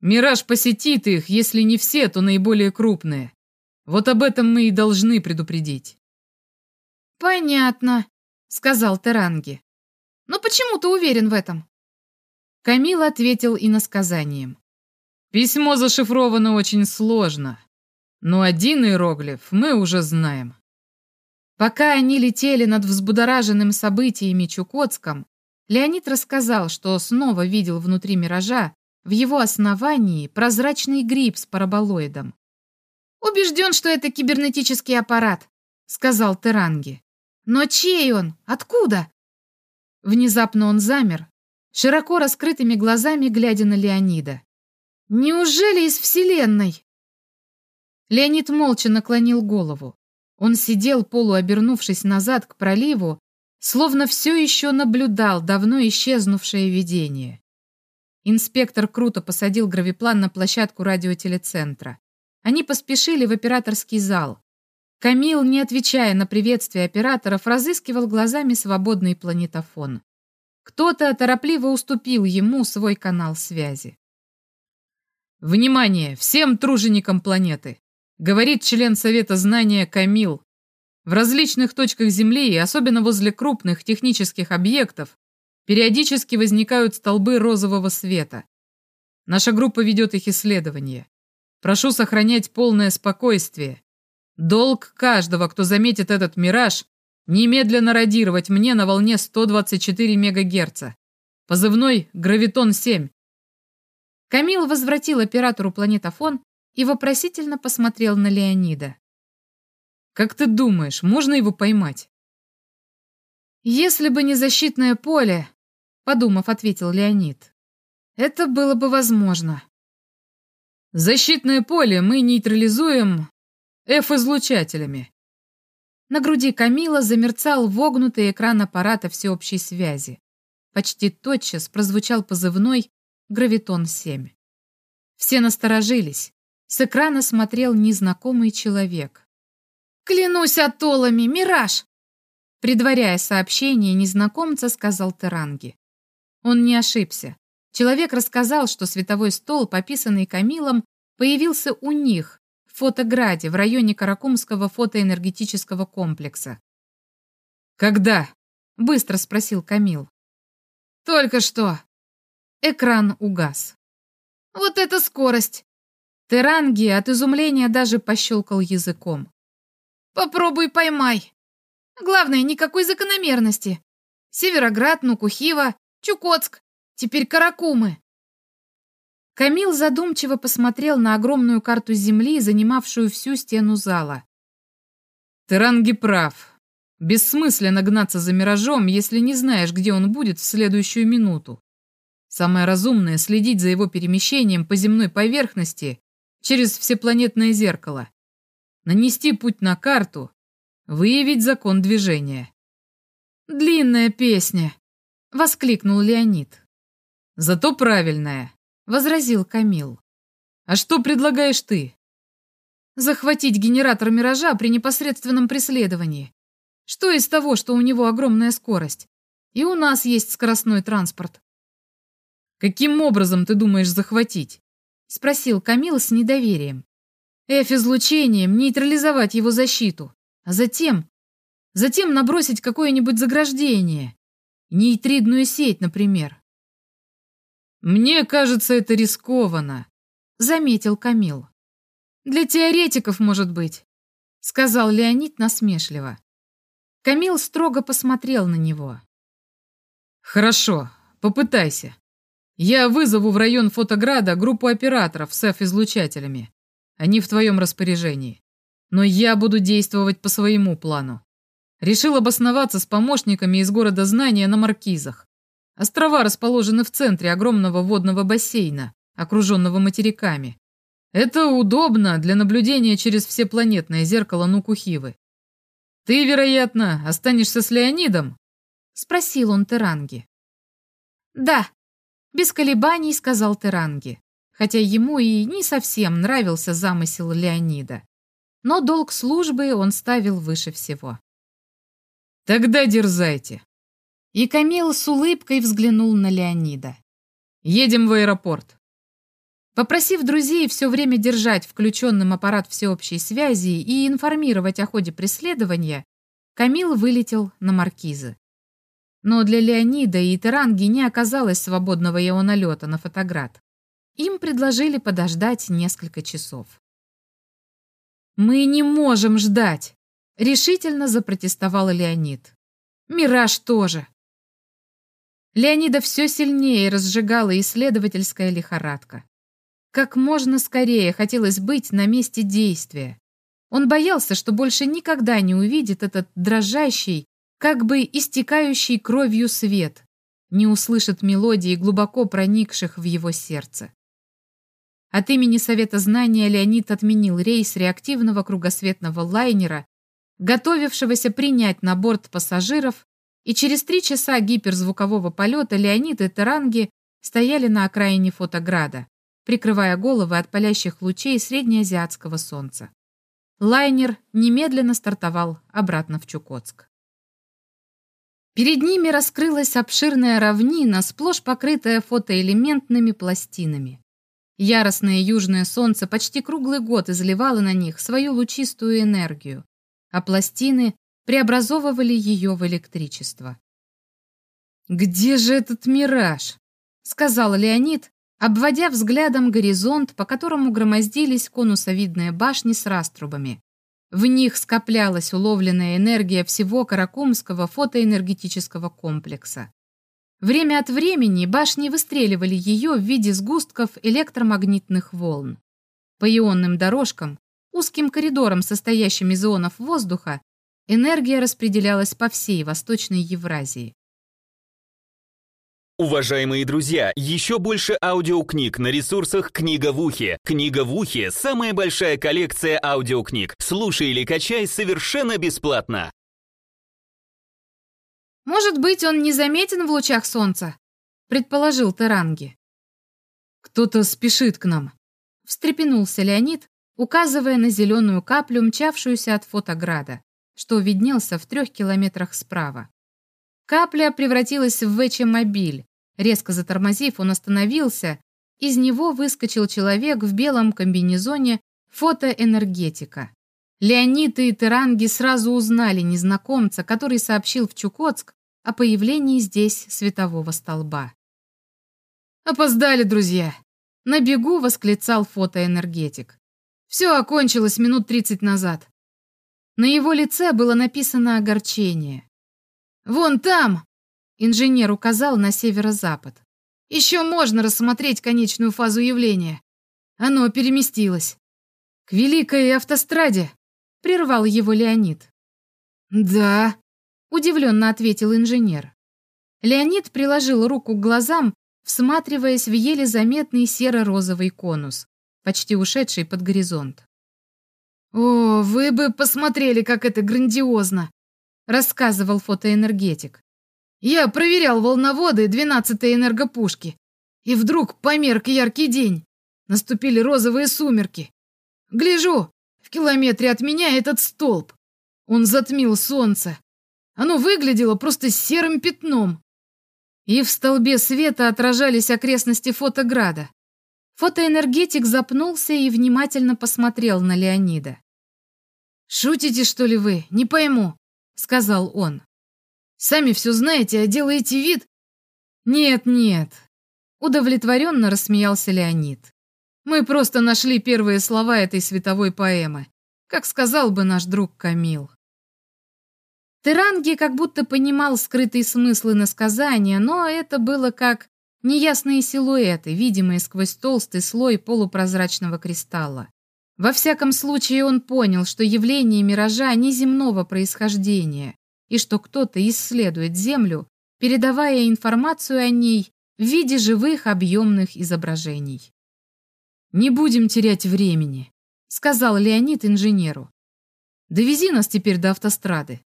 «Мираж посетит их, если не все, то наиболее крупные. Вот об этом мы и должны предупредить». «Понятно», — сказал Теранги. «Но почему ты уверен в этом?» Камил ответил иносказанием. «Письмо зашифровано очень сложно, но один иероглиф мы уже знаем». Пока они летели над взбудораженным событиями Чукотском, Леонид рассказал, что снова видел внутри миража, в его основании, прозрачный гриб с параболоидом. «Убежден, что это кибернетический аппарат», — сказал Теранги. «Но чей он? Откуда?» Внезапно он замер, широко раскрытыми глазами глядя на Леонида. «Неужели из Вселенной?» Леонид молча наклонил голову. Он сидел, полуобернувшись назад к проливу, словно все еще наблюдал давно исчезнувшее видение. Инспектор круто посадил гравиплан на площадку радиотелецентра. Они поспешили в операторский зал. Камил, не отвечая на приветствие операторов, разыскивал глазами свободный планетофон. Кто-то торопливо уступил ему свой канал связи. «Внимание! Всем труженикам планеты!» — говорит член Совета Знания Камил, в различных точках Земли, и особенно возле крупных технических объектов, периодически возникают столбы розового света. Наша группа ведет их исследование. Прошу сохранять полное спокойствие. Долг каждого, кто заметит этот мираж, немедленно радировать мне на волне 124 МГц. Позывной «Гравитон-7». Камил возвратил оператору планетофон и вопросительно посмотрел на Леонида. Как ты думаешь, можно его поймать? Если бы не защитное поле, подумав, ответил Леонид. Это было бы возможно. Защитное поле мы нейтрализуем F-излучателями. На груди Камила замерцал вогнутый экран аппарата всеобщей связи. Почти тотчас прозвучал позывной «Гравитон-7». Все насторожились. С экрана смотрел незнакомый человек. «Клянусь атоллами, мираж!» Предваряя сообщение незнакомца, сказал Теранги. Он не ошибся. Человек рассказал, что световой стол, пописанный Камилом, появился у них, Фотограде, в районе Каракумского фотоэнергетического комплекса. «Когда?» — быстро спросил Камил. «Только что». Экран угас. «Вот это скорость!» Теранги от изумления даже пощелкал языком. Попробуй поймай. Главное, никакой закономерности. Североград, Нукухива, Чукотск, теперь Каракумы. Камил задумчиво посмотрел на огромную карту Земли, занимавшую всю стену зала. Теранги прав. Бессмысленно гнаться за миражом, если не знаешь, где он будет в следующую минуту. Самое разумное — следить за его перемещением по земной поверхности через всепланетное зеркало нанести путь на карту, выявить закон движения. «Длинная песня!» — воскликнул Леонид. «Зато правильная», — возразил Камил. «А что предлагаешь ты?» «Захватить генератор «Миража» при непосредственном преследовании. Что из того, что у него огромная скорость? И у нас есть скоростной транспорт». «Каким образом ты думаешь захватить?» — спросил Камил с недоверием. F-излучением нейтрализовать его защиту, а затем... Затем набросить какое-нибудь заграждение. Нейтридную сеть, например. «Мне кажется, это рискованно», — заметил Камил. «Для теоретиков, может быть», — сказал Леонид насмешливо. Камил строго посмотрел на него. «Хорошо, попытайся. Я вызову в район Фотограда группу операторов с F-излучателями. Они в твоем распоряжении. Но я буду действовать по своему плану. Решил обосноваться с помощниками из города знания на Маркизах. Острова расположены в центре огромного водного бассейна, окруженного материками. Это удобно для наблюдения через всепланетное зеркало Нукухивы. Ты, вероятно, останешься с Леонидом? Спросил он Теранги. Да, без колебаний сказал Теранги хотя ему и не совсем нравился замысел Леонида. Но долг службы он ставил выше всего. «Тогда дерзайте!» И Камил с улыбкой взглянул на Леонида. «Едем в аэропорт!» Попросив друзей все время держать включенным аппарат всеобщей связи и информировать о ходе преследования, Камил вылетел на маркизы. Но для Леонида и Теранги не оказалось свободного его налета на Фотоград. Им предложили подождать несколько часов. «Мы не можем ждать!» — решительно запротестовал Леонид. «Мираж тоже!» Леонида все сильнее разжигала исследовательская лихорадка. Как можно скорее хотелось быть на месте действия. Он боялся, что больше никогда не увидит этот дрожащий, как бы истекающий кровью свет, не услышит мелодии, глубоко проникших в его сердце. От имени Совета Знания Леонид отменил рейс реактивного кругосветного лайнера, готовившегося принять на борт пассажиров, и через три часа гиперзвукового полета Леонид и Теранги стояли на окраине Фотограда, прикрывая головы от палящих лучей среднеазиатского солнца. Лайнер немедленно стартовал обратно в Чукотск. Перед ними раскрылась обширная равнина, сплошь покрытая фотоэлементными пластинами. Яростное южное солнце почти круглый год изливало на них свою лучистую энергию, а пластины преобразовывали ее в электричество. «Где же этот мираж?» — сказал Леонид, обводя взглядом горизонт, по которому громоздились конусовидные башни с раструбами. В них скоплялась уловленная энергия всего Каракумского фотоэнергетического комплекса. Время от времени башни выстреливали ее в виде сгустков электромагнитных волн. По ионным дорожкам, узким коридорам, состоящим из ионов воздуха, энергия распределялась по всей Восточной Евразии. Уважаемые друзья, еще больше аудиокниг на ресурсах «Книга в ухе». «Книга в ухе» — самая большая коллекция аудиокниг. Слушай или качай совершенно бесплатно. «Может быть, он не заметен в лучах солнца?» — предположил Таранги. «Кто-то спешит к нам», — встрепенулся Леонид, указывая на зеленую каплю, мчавшуюся от фотограда, что виднелся в трех километрах справа. Капля превратилась в ВЧ-мобиль. Резко затормозив, он остановился. Из него выскочил человек в белом комбинезоне фотоэнергетика. Леонид и Теранги сразу узнали незнакомца, который сообщил в Чукотск о появлении здесь светового столба. «Опоздали, друзья!» На бегу восклицал фотоэнергетик. «Все окончилось минут тридцать назад». На его лице было написано огорчение. «Вон там!» Инженер указал на северо-запад. «Еще можно рассмотреть конечную фазу явления. Оно переместилось. К Великой автостраде!» Прервал его Леонид. «Да», удивленно ответил инженер. Леонид приложил руку к глазам, всматриваясь в еле заметный серо-розовый конус, почти ушедший под горизонт. «О, вы бы посмотрели, как это грандиозно!» рассказывал фотоэнергетик. «Я проверял волноводы 12-й энергопушки, и вдруг померк яркий день. Наступили розовые сумерки. Гляжу, в километре от меня этот столб. Он затмил солнце, оно выглядело просто серым пятном. И в столбе света отражались окрестности фотограда. Фотоэнергетик запнулся и внимательно посмотрел на Леонида. «Шутите, что ли вы? Не пойму», — сказал он. «Сами все знаете, а делаете вид...» «Нет, нет», — удовлетворенно рассмеялся Леонид. «Мы просто нашли первые слова этой световой поэмы, как сказал бы наш друг Камил». Теранги как будто понимал скрытые смыслы насказания, но это было как неясные силуэты, видимые сквозь толстый слой полупрозрачного кристалла. Во всяком случае, он понял, что явление миража неземного происхождения и что кто-то исследует Землю, передавая информацию о ней в виде живых объемных изображений. «Не будем терять времени», — сказал Леонид инженеру. «Довези нас теперь до автострады».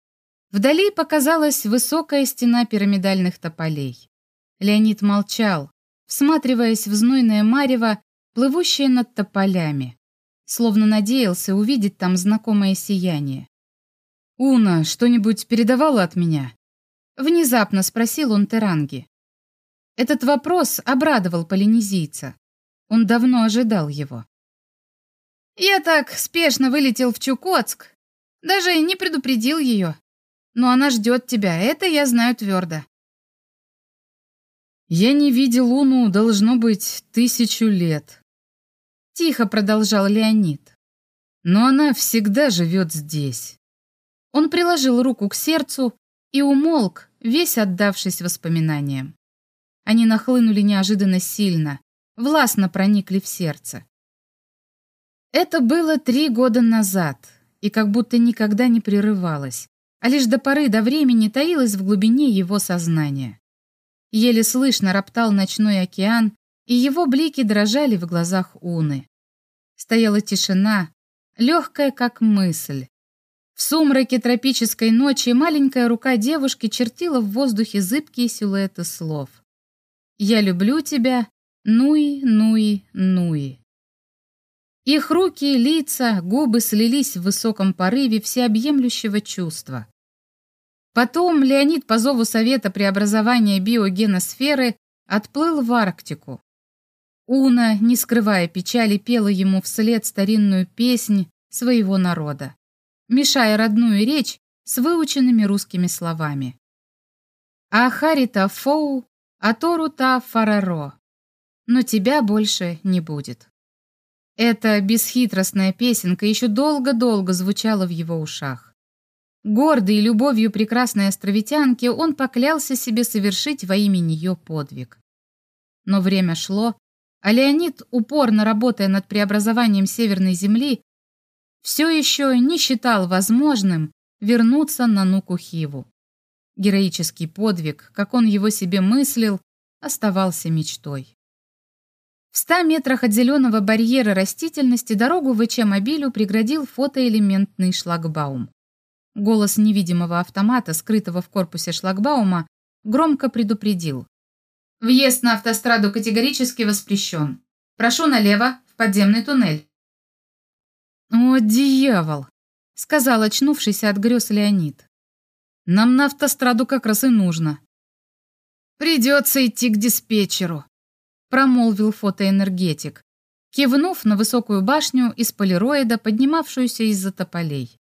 Вдали показалась высокая стена пирамидальных тополей. Леонид молчал, всматриваясь в знойное марево, плывущее над тополями, словно надеялся увидеть там знакомое сияние. «Уна что-нибудь передавала от меня?» Внезапно спросил он Теранги. Этот вопрос обрадовал полинезийца. Он давно ожидал его. «Я так спешно вылетел в Чукотск, даже не предупредил ее. Но она ждет тебя, это я знаю твердо». «Я не видел Луну, должно быть, тысячу лет», — тихо продолжал Леонид. «Но она всегда живет здесь». Он приложил руку к сердцу и умолк, весь отдавшись воспоминаниям. Они нахлынули неожиданно сильно, властно проникли в сердце. Это было три года назад, и как будто никогда не прерывалось, а лишь до поры до времени таилось в глубине его сознания. Еле слышно роптал ночной океан, и его блики дрожали в глазах Уны. Стояла тишина, легкая как мысль, в сумраке тропической ночи маленькая рука девушки чертила в воздухе зыбкие силуэты слов. «Я люблю тебя, Нуи, Нуи, Нуи». Их руки, лица, губы слились в высоком порыве всеобъемлющего чувства. Потом Леонид по зову Совета преобразования биогеносферы отплыл в Арктику. Уна, не скрывая печали, пела ему вслед старинную песнь своего народа мешая родную речь с выученными русскими словами. Ахарита фоу, аторута фараро. Но тебя больше не будет. Эта бесхитростная песенка еще долго-долго звучала в его ушах. Гордый любовью прекрасной островитянки, он поклялся себе совершить во имя нее подвиг. Но время шло, а Леонид, упорно работая над преобразованием Северной Земли, все еще не считал возможным вернуться на Нукухиву. Героический подвиг, как он его себе мыслил, оставался мечтой. В ста метрах от зеленого барьера растительности дорогу ВЧ-мобилю преградил фотоэлементный шлагбаум. Голос невидимого автомата, скрытого в корпусе шлагбаума, громко предупредил. «Въезд на автостраду категорически воспрещен. Прошу налево, в подземный туннель». «О, дьявол!» — сказал очнувшийся от грез Леонид. «Нам на автостраду как раз и нужно». «Придется идти к диспетчеру», — промолвил фотоэнергетик, кивнув на высокую башню из полироида, поднимавшуюся из-за тополей.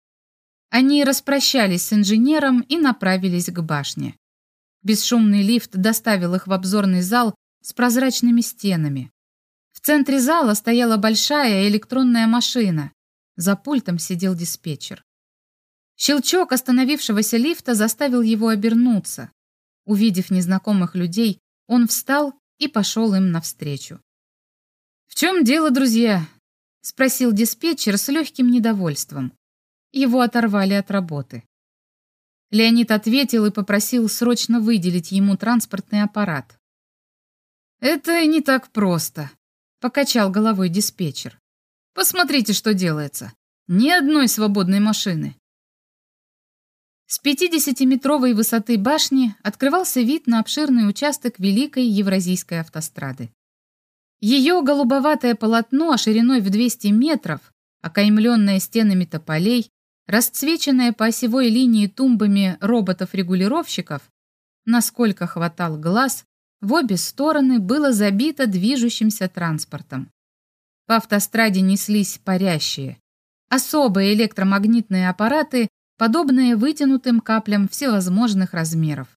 Они распрощались с инженером и направились к башне. Бесшумный лифт доставил их в обзорный зал с прозрачными стенами. В центре зала стояла большая электронная машина, за пультом сидел диспетчер. Щелчок остановившегося лифта заставил его обернуться. Увидев незнакомых людей, он встал и пошел им навстречу. «В чем дело, друзья?» — спросил диспетчер с легким недовольством. Его оторвали от работы. Леонид ответил и попросил срочно выделить ему транспортный аппарат. «Это не так просто», — покачал головой диспетчер. Посмотрите, что делается. Ни одной свободной машины. С 50-метровой высоты башни открывался вид на обширный участок Великой Евразийской автострады. Ее голубоватое полотно шириной в 200 метров, окаймленное стенами тополей, расцвеченное по осевой линии тумбами роботов-регулировщиков, насколько хватал глаз, в обе стороны было забито движущимся транспортом. По автостраде неслись парящие. Особые электромагнитные аппараты, подобные вытянутым каплям всевозможных размеров.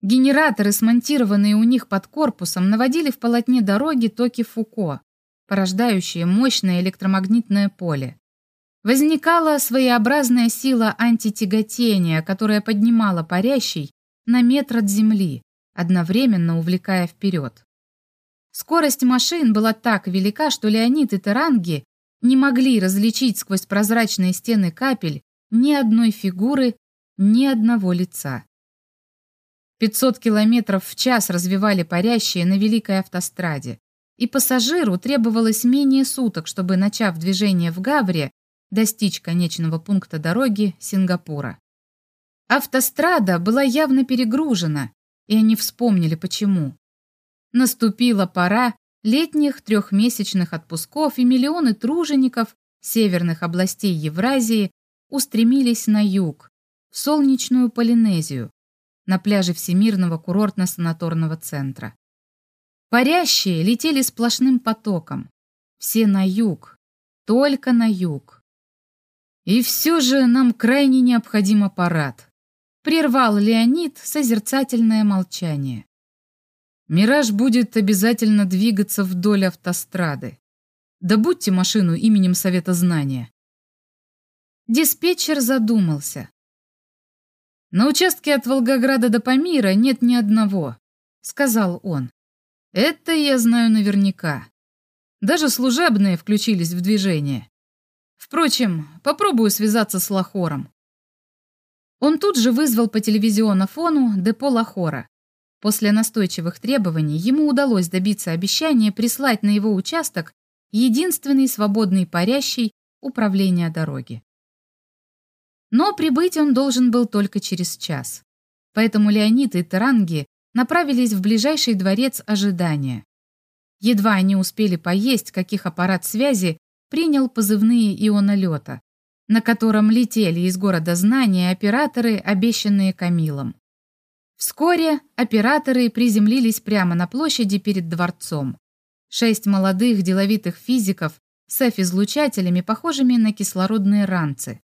Генераторы, смонтированные у них под корпусом, наводили в полотне дороги токи Фуко, порождающие мощное электромагнитное поле. Возникала своеобразная сила антитяготения, которая поднимала парящий на метр от земли, одновременно увлекая вперед. Скорость машин была так велика, что Леонид и Теранги не могли различить сквозь прозрачные стены капель ни одной фигуры, ни одного лица. 500 километров в час развивали парящие на Великой автостраде, и пассажиру требовалось менее суток, чтобы, начав движение в Гавре, достичь конечного пункта дороги Сингапура. Автострада была явно перегружена, и они вспомнили почему. Наступила пора летних трехмесячных отпусков и миллионы тружеников северных областей Евразии устремились на юг, в солнечную Полинезию, на пляже Всемирного курортно-санаторного центра. Парящие летели сплошным потоком. Все на юг, только на юг. И все же нам крайне необходим аппарат. Прервал Леонид созерцательное молчание. Мираж будет обязательно двигаться вдоль автострады. Добудьте машину именем Совета Знания. Диспетчер задумался. На участке от Волгограда до Памира нет ни одного, сказал он. Это я знаю наверняка. Даже служебные включились в движение. Впрочем, попробую связаться с Лахором. Он тут же вызвал по телевизионофону депо Лахора. После настойчивых требований ему удалось добиться обещания прислать на его участок единственный свободный парящий управления дороги. Но прибыть он должен был только через час. Поэтому Леонид и Таранги направились в ближайший дворец ожидания. Едва они успели поесть, каких аппарат связи принял позывные ионолета, на котором летели из города знания операторы, обещанные Камилом. Вскоре операторы приземлились прямо на площади перед дворцом. Шесть молодых деловитых физиков с F-излучателями, похожими на кислородные ранцы.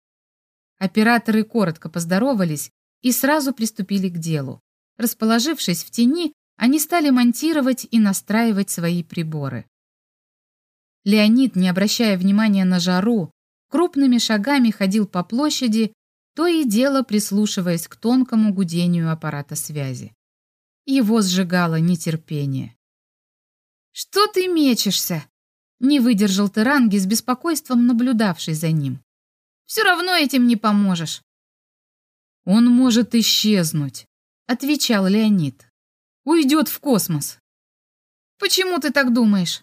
Операторы коротко поздоровались и сразу приступили к делу. Расположившись в тени, они стали монтировать и настраивать свои приборы. Леонид, не обращая внимания на жару, крупными шагами ходил по площади, то и дело прислушиваясь к тонкому гудению аппарата связи. Его сжигало нетерпение. «Что ты мечешься?» — не выдержал Теранги с беспокойством, наблюдавший за ним. «Все равно этим не поможешь». «Он может исчезнуть», — отвечал Леонид. «Уйдет в космос». «Почему ты так думаешь?»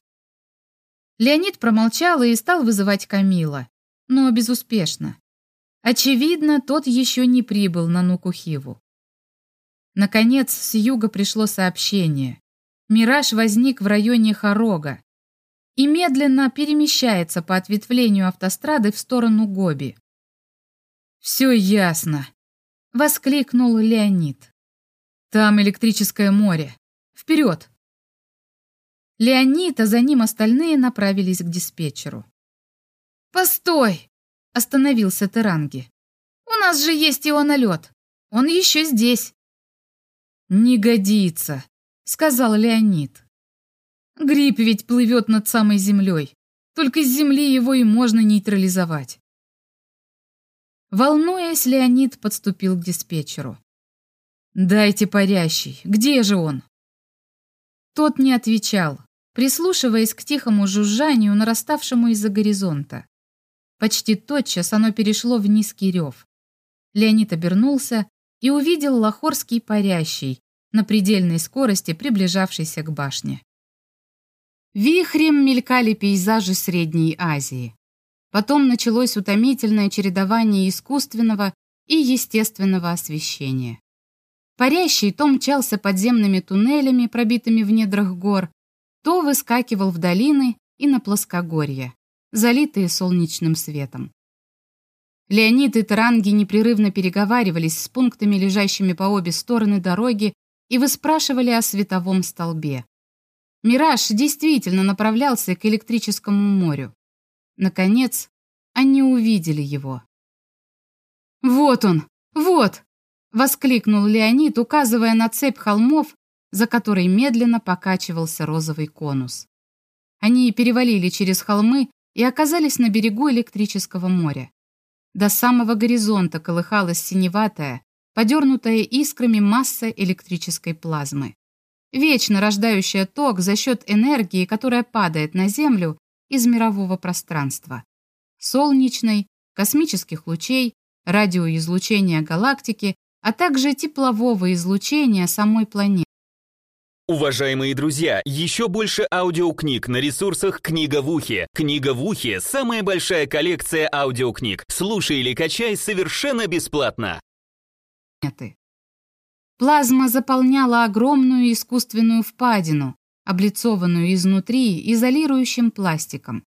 Леонид промолчал и стал вызывать Камила, но безуспешно. Очевидно, тот еще не прибыл на Нукухиву. Наконец, с юга пришло сообщение. Мираж возник в районе Хорога и медленно перемещается по ответвлению автострады в сторону Гоби. «Все ясно!» — воскликнул Леонид. «Там электрическое море. Вперед!» Леонид, а за ним остальные направились к диспетчеру. «Постой!» Остановился Теранги. «У нас же есть ионолет. Он еще здесь». «Не годится», — сказал Леонид. «Гриб ведь плывет над самой землей. Только с земли его и можно нейтрализовать». Волнуясь, Леонид подступил к диспетчеру. «Дайте парящий. Где же он?» Тот не отвечал, прислушиваясь к тихому жужжанию, нараставшему из-за горизонта. Почти тотчас оно перешло в низкий рев. Леонид обернулся и увидел Лахорский парящий, на предельной скорости приближавшийся к башне. Вихрем мелькали пейзажи Средней Азии. Потом началось утомительное чередование искусственного и естественного освещения. Парящий то мчался подземными туннелями, пробитыми в недрах гор, то выскакивал в долины и на плоскогорье залитые солнечным светом. Леонид и Таранги непрерывно переговаривались с пунктами, лежащими по обе стороны дороги, и выспрашивали о световом столбе. Мираж действительно направлялся к электрическому морю. Наконец, они увидели его. «Вот он! Вот!» — воскликнул Леонид, указывая на цепь холмов, за которой медленно покачивался розовый конус. Они перевалили через холмы и оказались на берегу электрического моря. До самого горизонта колыхалась синеватая, подернутая искрами масса электрической плазмы. Вечно рождающая ток за счет энергии, которая падает на Землю из мирового пространства. Солнечной, космических лучей, радиоизлучения галактики, а также теплового излучения самой планеты. Уважаемые друзья, еще больше аудиокниг на ресурсах «Книга в ухе». «Книга в ухе» — самая большая коллекция аудиокниг. Слушай или качай совершенно бесплатно. Плазма заполняла огромную искусственную впадину, облицованную изнутри изолирующим пластиком.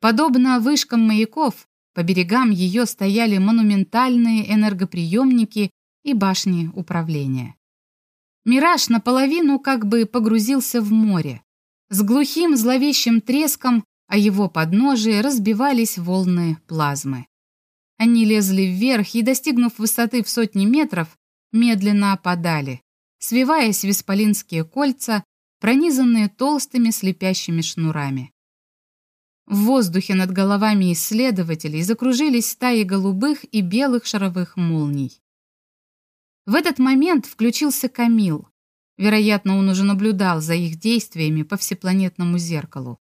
Подобно вышкам маяков, по берегам ее стояли монументальные энергоприемники и башни управления. Мираж наполовину как бы погрузился в море. С глухим зловещим треском о его подножии разбивались волны плазмы. Они лезли вверх и, достигнув высоты в сотни метров, медленно опадали, свиваясь в исполинские кольца, пронизанные толстыми слепящими шнурами. В воздухе над головами исследователей закружились стаи голубых и белых шаровых молний. В этот момент включился Камил. Вероятно, он уже наблюдал за их действиями по всепланетному зеркалу.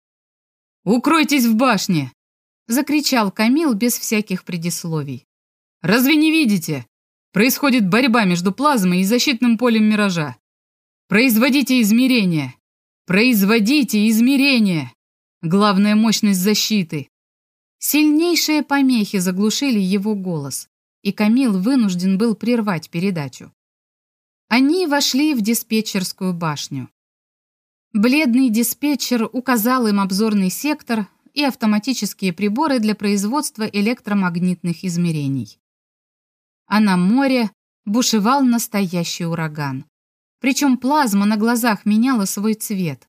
«Укройтесь в башне!» — закричал Камил без всяких предисловий. «Разве не видите? Происходит борьба между плазмой и защитным полем миража. Производите измерения! Производите измерения! Главная мощность защиты!» Сильнейшие помехи заглушили его голос и Камил вынужден был прервать передачу. Они вошли в диспетчерскую башню. Бледный диспетчер указал им обзорный сектор и автоматические приборы для производства электромагнитных измерений. А на море бушевал настоящий ураган. Причем плазма на глазах меняла свой цвет.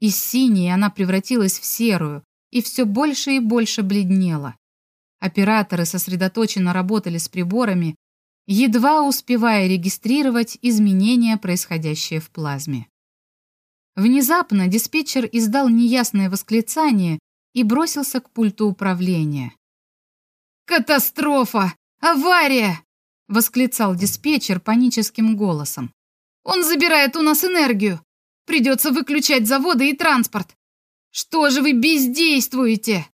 Из синей она превратилась в серую и все больше и больше бледнела. Операторы сосредоточенно работали с приборами, едва успевая регистрировать изменения, происходящие в плазме. Внезапно диспетчер издал неясное восклицание и бросился к пульту управления. «Катастрофа! Авария!» — восклицал диспетчер паническим голосом. «Он забирает у нас энергию! Придется выключать заводы и транспорт! Что же вы бездействуете?»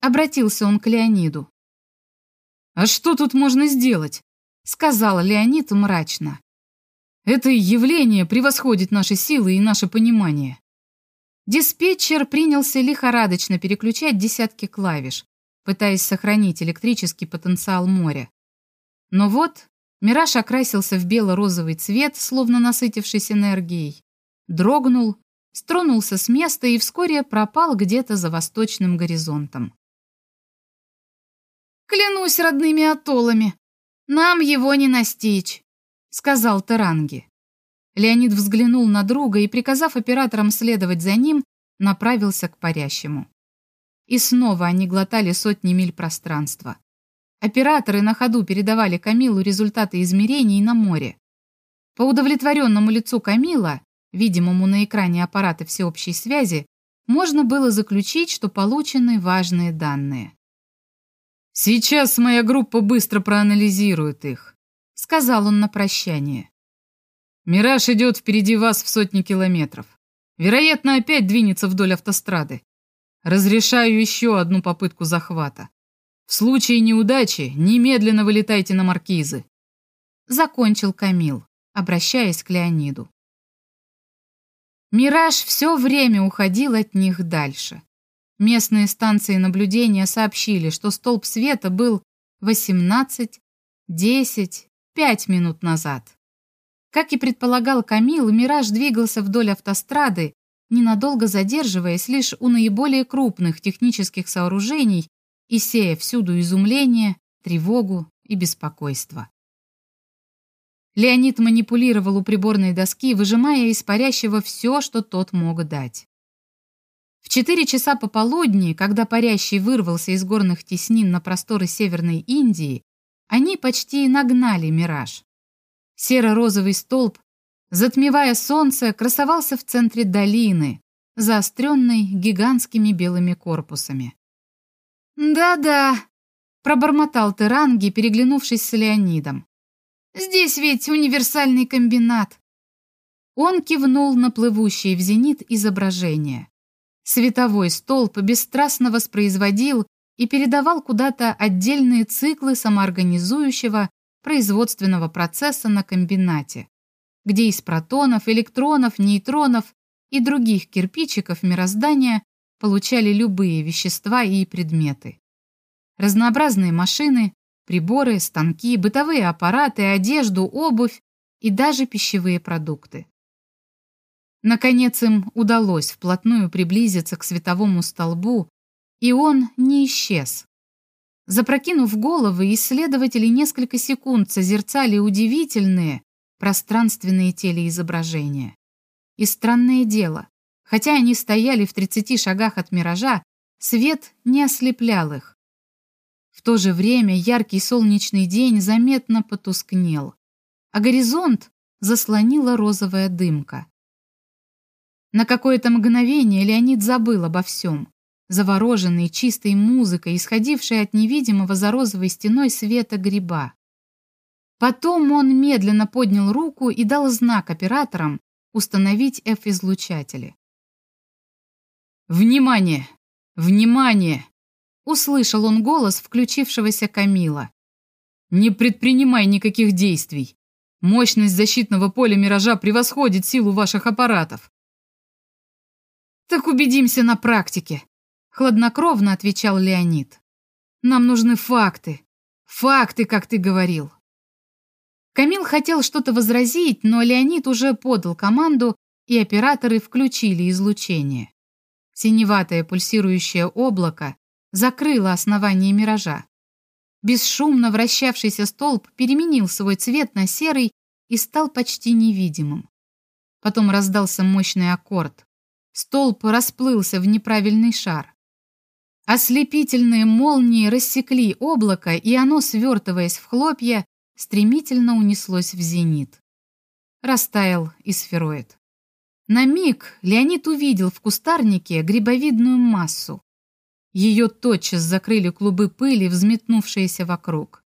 Обратился он к Леониду. «А что тут можно сделать?» — сказал Леонид мрачно. «Это явление превосходит наши силы и наше понимание». Диспетчер принялся лихорадочно переключать десятки клавиш, пытаясь сохранить электрический потенциал моря. Но вот мираж окрасился в бело-розовый цвет, словно насытившись энергией, дрогнул, стронулся с места и вскоре пропал где-то за восточным горизонтом. Клянусь родными атоллами, нам его не настичь», — сказал Таранги. Леонид взглянул на друга и, приказав операторам следовать за ним, направился к парящему. И снова они глотали сотни миль пространства. Операторы на ходу передавали Камилу результаты измерений на море. По удовлетворенному лицу Камила, видимому на экране аппарата всеобщей связи, можно было заключить, что получены важные данные. «Сейчас моя группа быстро проанализирует их», — сказал он на прощание. «Мираж идет впереди вас в сотни километров. Вероятно, опять двинется вдоль автострады. Разрешаю еще одну попытку захвата. В случае неудачи немедленно вылетайте на маркизы». Закончил Камил, обращаясь к Леониду. Мираж все время уходил от них дальше. Местные станции наблюдения сообщили, что столб света был 18, 10, 5 минут назад. Как и предполагал Камил, «Мираж» двигался вдоль автострады, ненадолго задерживаясь лишь у наиболее крупных технических сооружений и сея всюду изумление, тревогу и беспокойство. Леонид манипулировал у приборной доски, выжимая из парящего все, что тот мог дать. В четыре часа пополудни, когда парящий вырвался из горных теснин на просторы Северной Индии, они почти нагнали мираж. Серо-розовый столб, затмевая солнце, красовался в центре долины, заостренной гигантскими белыми корпусами. «Да-да», — пробормотал Теранги, переглянувшись с Леонидом. «Здесь ведь универсальный комбинат». Он кивнул на плывущее в зенит изображение. Световой столб бесстрастно воспроизводил и передавал куда-то отдельные циклы самоорганизующего производственного процесса на комбинате, где из протонов, электронов, нейтронов и других кирпичиков мироздания получали любые вещества и предметы. Разнообразные машины, приборы, станки, бытовые аппараты, одежду, обувь и даже пищевые продукты. Наконец им удалось вплотную приблизиться к световому столбу, и он не исчез. Запрокинув головы, исследователи несколько секунд созерцали удивительные пространственные телеизображения. И странное дело, хотя они стояли в 30 шагах от миража, свет не ослеплял их. В то же время яркий солнечный день заметно потускнел, а горизонт заслонила розовая дымка. На какое-то мгновение Леонид забыл обо всем, завороженный чистой музыкой, исходившей от невидимого за розовой стеной света гриба. Потом он медленно поднял руку и дал знак операторам установить F-излучатели. «Внимание! Внимание!» Услышал он голос включившегося Камила. «Не предпринимай никаких действий. Мощность защитного поля «Миража» превосходит силу ваших аппаратов». «Так убедимся на практике», — хладнокровно отвечал Леонид. «Нам нужны факты. Факты, как ты говорил». Камил хотел что-то возразить, но Леонид уже подал команду, и операторы включили излучение. Синеватое пульсирующее облако закрыло основание миража. Бесшумно вращавшийся столб переменил свой цвет на серый и стал почти невидимым. Потом раздался мощный аккорд. Столб расплылся в неправильный шар. Ослепительные молнии рассекли облако, и оно, свертываясь в хлопья, стремительно унеслось в зенит. Растаял и сфероид. На миг Леонид увидел в кустарнике грибовидную массу. Ее тотчас закрыли клубы пыли, взметнувшиеся вокруг.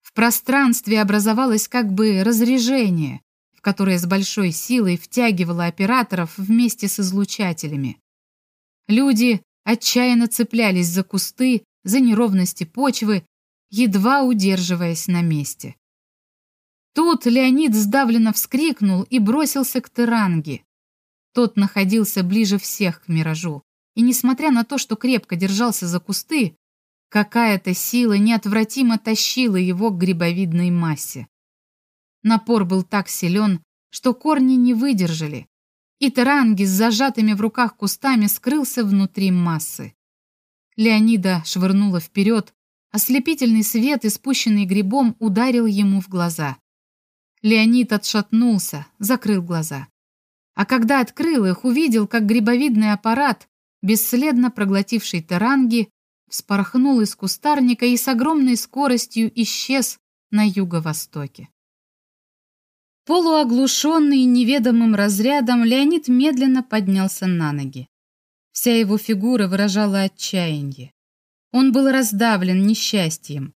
В пространстве образовалось как бы разрежение, в которое с большой силой втягивало операторов вместе с излучателями. Люди отчаянно цеплялись за кусты, за неровности почвы, едва удерживаясь на месте. Тут Леонид сдавленно вскрикнул и бросился к Теранге. Тот находился ближе всех к миражу, и, несмотря на то, что крепко держался за кусты, какая-то сила неотвратимо тащила его к грибовидной массе. Напор был так силен, что корни не выдержали, и Теранги с зажатыми в руках кустами скрылся внутри массы. Леонида швырнула вперед, ослепительный свет, испущенный грибом, ударил ему в глаза. Леонид отшатнулся, закрыл глаза. А когда открыл их, увидел, как грибовидный аппарат, бесследно проглотивший таранги, вспорхнул из кустарника и с огромной скоростью исчез на юго-востоке. Полуоглушенный неведомым разрядом, Леонид медленно поднялся на ноги. Вся его фигура выражала отчаяние. Он был раздавлен несчастьем.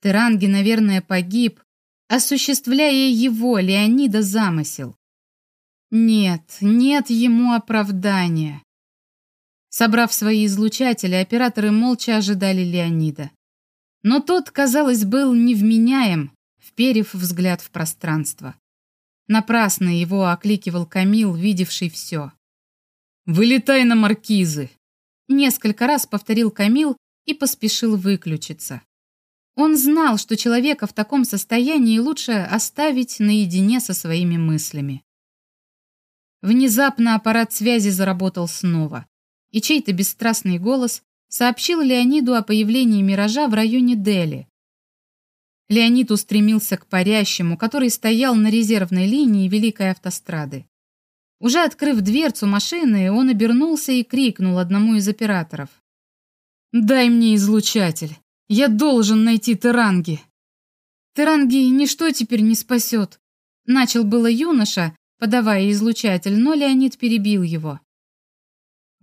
Теранги, наверное, погиб, осуществляя его, Леонида, замысел. Нет, нет ему оправдания. Собрав свои излучатели, операторы молча ожидали Леонида. Но тот, казалось, был невменяем, вперев взгляд в пространство. Напрасно его окликивал Камил, видевший все. «Вылетай на маркизы!» Несколько раз повторил Камил и поспешил выключиться. Он знал, что человека в таком состоянии лучше оставить наедине со своими мыслями. Внезапно аппарат связи заработал снова и чей-то бесстрастный голос сообщил Леониду о появлении миража в районе Дели. Леонид устремился к парящему, который стоял на резервной линии Великой автострады. Уже открыв дверцу машины, он обернулся и крикнул одному из операторов. «Дай мне излучатель! Я должен найти Теранги!» «Теранги ничто теперь не спасет!» Начал было юноша, подавая излучатель, но Леонид перебил его.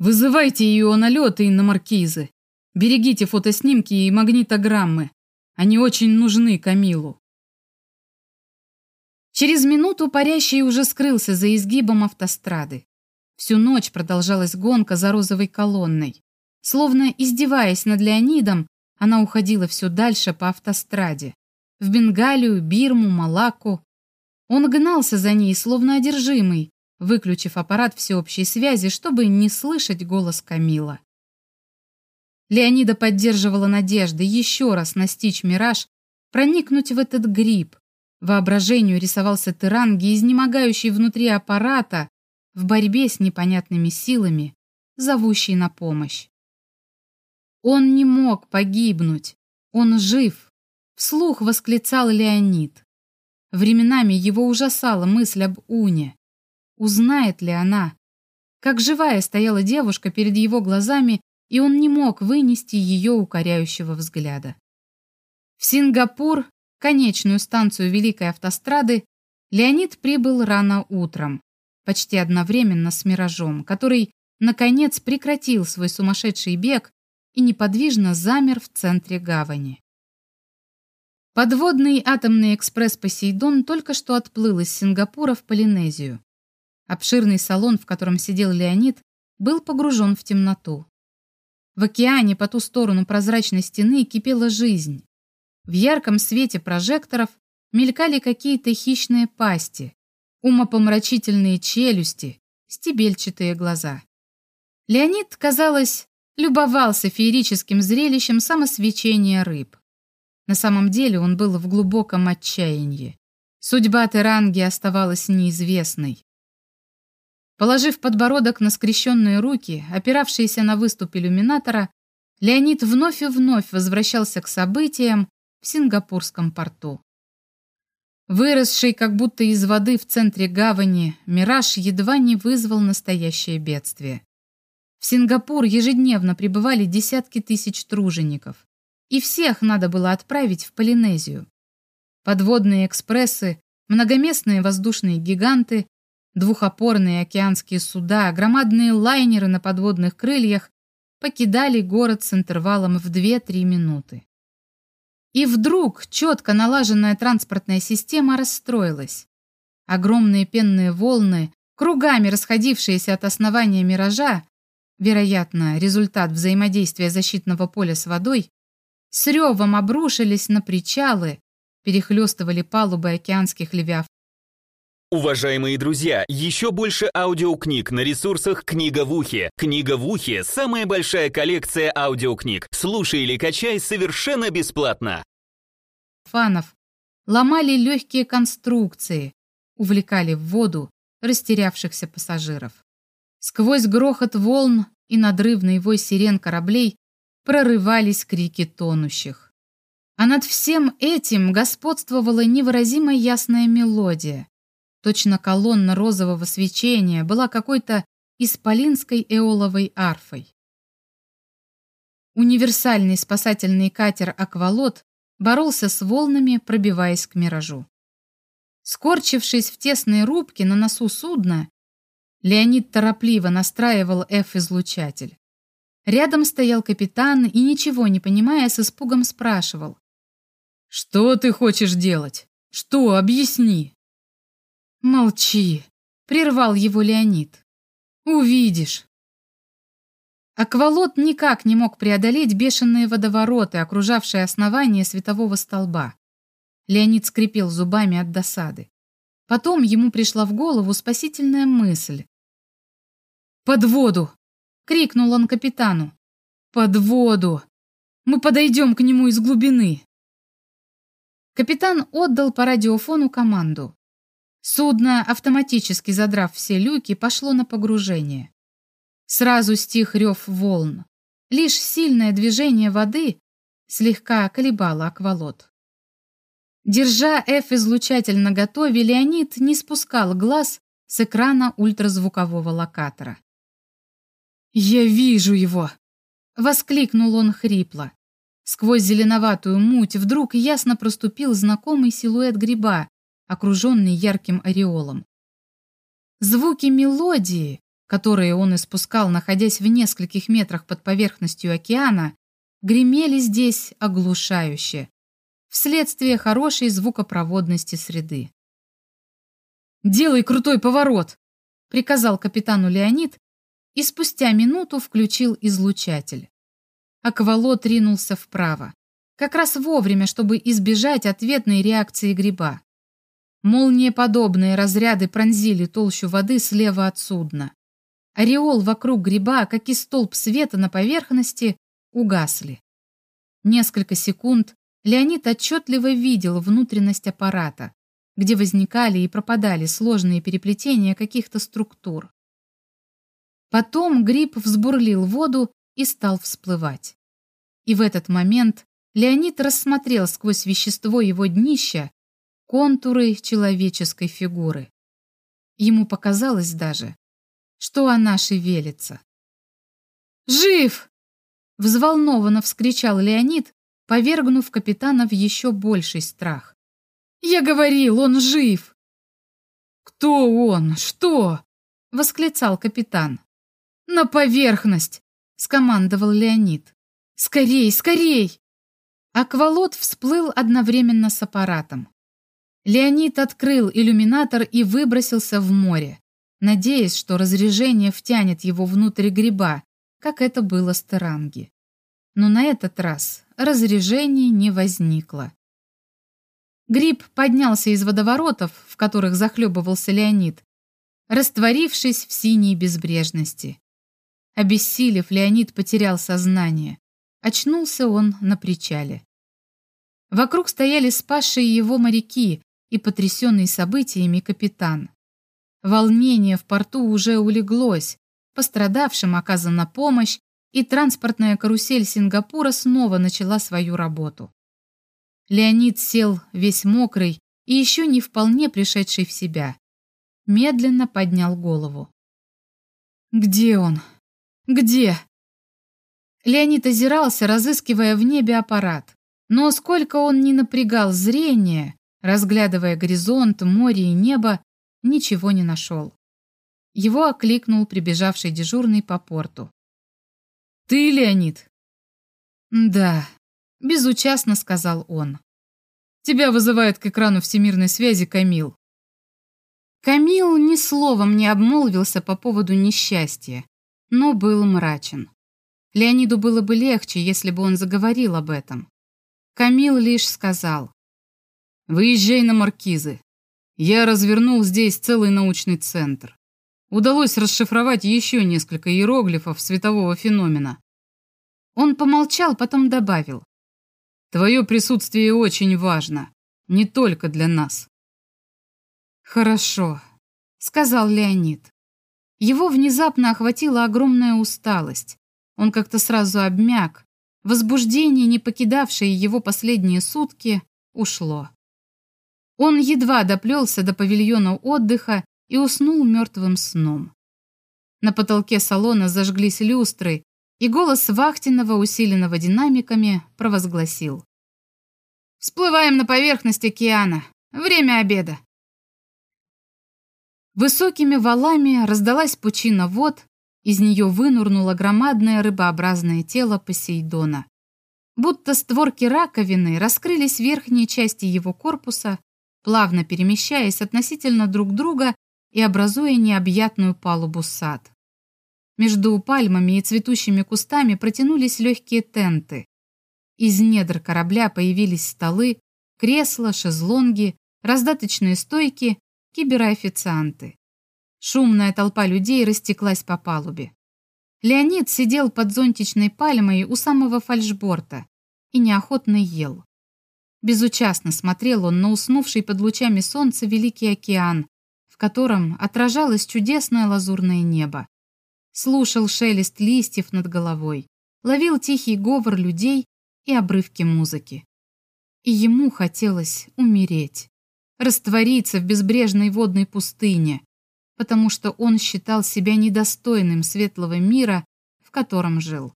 Вызывайте ее на леты и на маркизы. Берегите фотоснимки и магнитограммы. Они очень нужны Камилу. Через минуту парящий уже скрылся за изгибом автострады. Всю ночь продолжалась гонка за розовой колонной. Словно издеваясь над Леонидом, она уходила все дальше по автостраде. В Бенгалию, Бирму, Малакку. Он гнался за ней, словно одержимый, выключив аппарат всеобщей связи, чтобы не слышать голос Камила. Леонида поддерживала надежды еще раз настичь мираж, проникнуть в этот гриб. Воображению рисовался Тиранги, изнемогающий внутри аппарата, в борьбе с непонятными силами, зовущей на помощь. Он не мог погибнуть, он жив, вслух восклицал Леонид. Временами его ужасала мысль об Уне. Узнает ли она? Как живая стояла девушка перед его глазами, и он не мог вынести ее укоряющего взгляда. В Сингапур, конечную станцию Великой автострады, Леонид прибыл рано утром, почти одновременно с «Миражом», который, наконец, прекратил свой сумасшедший бег и неподвижно замер в центре гавани. Подводный атомный экспресс «Посейдон» только что отплыл из Сингапура в Полинезию. Обширный салон, в котором сидел Леонид, был погружен в темноту. В океане по ту сторону прозрачной стены кипела жизнь. В ярком свете прожекторов мелькали какие-то хищные пасти, умопомрачительные челюсти, стебельчатые глаза. Леонид, казалось, любовался феерическим зрелищем самосвечения рыб. На самом деле он был в глубоком отчаянии. Судьба Теранги оставалась неизвестной. Положив подбородок на скрещенные руки, опиравшиеся на выступ иллюминатора, Леонид вновь и вновь возвращался к событиям в Сингапурском порту. Выросший как будто из воды в центре гавани, мираж едва не вызвал настоящее бедствие. В Сингапур ежедневно прибывали десятки тысяч тружеников, и всех надо было отправить в Полинезию. Подводные экспрессы, многоместные воздушные гиганты, двухопорные океанские суда, громадные лайнеры на подводных крыльях покидали город с интервалом в 2-3 минуты. И вдруг четко налаженная транспортная система расстроилась. Огромные пенные волны, кругами расходившиеся от основания миража, вероятно, результат взаимодействия защитного поля с водой, с ревом обрушились на причалы, перехлестывали палубы океанских левиаф. Уважаемые друзья, еще больше аудиокниг на ресурсах «Книга в ухе». «Книга в ухе» — самая большая коллекция аудиокниг. Слушай или качай совершенно бесплатно. Фанов ломали легкие конструкции, увлекали в воду растерявшихся пассажиров. Сквозь грохот волн и надрывный вой сирен кораблей прорывались крики тонущих. А над всем этим господствовала невыразимо ясная мелодия. Точно колонна розового свечения была какой-то исполинской эоловой арфой. Универсальный спасательный катер «Аквалот» боролся с волнами, пробиваясь к миражу. Скорчившись в тесной рубке на носу судна, Леонид торопливо настраивал F-излучатель. Рядом стоял капитан и, ничего не понимая, с испугом спрашивал. «Что ты хочешь делать? Что? Объясни!» «Молчи!» — прервал его Леонид. «Увидишь!» Аквалот никак не мог преодолеть бешеные водовороты, окружавшие основание светового столба. Леонид скрипел зубами от досады. Потом ему пришла в голову спасительная мысль. «Под воду!» — крикнул он капитану. «Под воду! Мы подойдем к нему из глубины!» Капитан отдал по радиофону команду. Судно, автоматически задрав все люки, пошло на погружение. Сразу стих рев волн. Лишь сильное движение воды слегка колебало аквалот. Держа F-излучатель наготове, Леонид не спускал глаз с экрана ультразвукового локатора. «Я вижу его!» — воскликнул он хрипло. Сквозь зеленоватую муть вдруг ясно проступил знакомый силуэт гриба, окруженный ярким ореолом. Звуки мелодии, которые он испускал, находясь в нескольких метрах под поверхностью океана, гремели здесь оглушающе, вследствие хорошей звукопроводности среды. «Делай крутой поворот!» — приказал капитану Леонид, и спустя минуту включил излучатель. Аквалот ринулся вправо, как раз вовремя, чтобы избежать ответной реакции гриба. Молниеподобные разряды пронзили толщу воды слева от судна. Ореол вокруг гриба, как и столб света на поверхности, угасли. Несколько секунд Леонид отчетливо видел внутренность аппарата, где возникали и пропадали сложные переплетения каких-то структур. Потом гриб взбурлил воду и стал всплывать. И в этот момент Леонид рассмотрел сквозь вещество его днища контуры человеческой фигуры. Ему показалось даже, что она шевелится. «Жив!» — взволнованно вскричал Леонид, повергнув капитана в еще больший страх. «Я говорил, он жив!» «Кто он? Что?» — восклицал капитан. «На поверхность!» — скомандовал Леонид. «Скорей, скорей!» Аквалот всплыл одновременно с аппаратом. Леонид открыл иллюминатор и выбросился в море надеясь, что разрежение втянет его внутрь гриба, как это было с Таранги. Но на этот раз разрежение не возникло. Гриб поднялся из водоворотов, в которых захлебывался Леонид, растворившись в синей безбрежности. Обессилев, Леонид потерял сознание. Очнулся он на причале. Вокруг стояли спасшие его моряки и потрясенный событиями капитан. Волнение в порту уже улеглось, пострадавшим оказана помощь, и транспортная карусель Сингапура снова начала свою работу. Леонид сел весь мокрый и еще не вполне пришедший в себя. Медленно поднял голову. «Где он? Где?» Леонид озирался, разыскивая в небе аппарат. Но сколько он ни напрягал зрение, разглядывая горизонт, море и небо, ничего не нашел. Его окликнул прибежавший дежурный по порту. «Ты, Леонид?» «Да», — безучастно сказал он. «Тебя вызывает к экрану всемирной связи Камил». Камил ни словом не обмолвился по поводу несчастья, но был мрачен. Леониду было бы легче, если бы он заговорил об этом. Камил лишь сказал. «Выезжай на маркизы. Я развернул здесь целый научный центр. Удалось расшифровать еще несколько иероглифов светового феномена. Он помолчал, потом добавил. Твое присутствие очень важно, не только для нас. Хорошо, сказал Леонид. Его внезапно охватила огромная усталость. Он как-то сразу обмяк. Возбуждение, не покидавшее его последние сутки, ушло. Он едва доплелся до павильона отдыха и уснул мертвым сном. На потолке салона зажглись люстры, и голос Вахтинова, усиленного динамиками, провозгласил. «Всплываем на поверхность океана. Время обеда». Высокими валами раздалась пучина вод, из нее вынурнуло громадное рыбообразное тело Посейдона. Будто створки раковины раскрылись верхние части его корпуса, плавно перемещаясь относительно друг друга и образуя необъятную палубу сад. Между пальмами и цветущими кустами протянулись легкие тенты. Из недр корабля появились столы, кресла, шезлонги, раздаточные стойки, киберофицианты. Шумная толпа людей растеклась по палубе. Леонид сидел под зонтичной пальмой у самого фальшборта и неохотно ел. Безучастно смотрел он на уснувший под лучами солнца Великий океан, в котором отражалось чудесное лазурное небо. Слушал шелест листьев над головой, ловил тихий говор людей и обрывки музыки. И ему хотелось умереть, раствориться в безбрежной водной пустыне, потому что он считал себя недостойным светлого мира, в котором жил.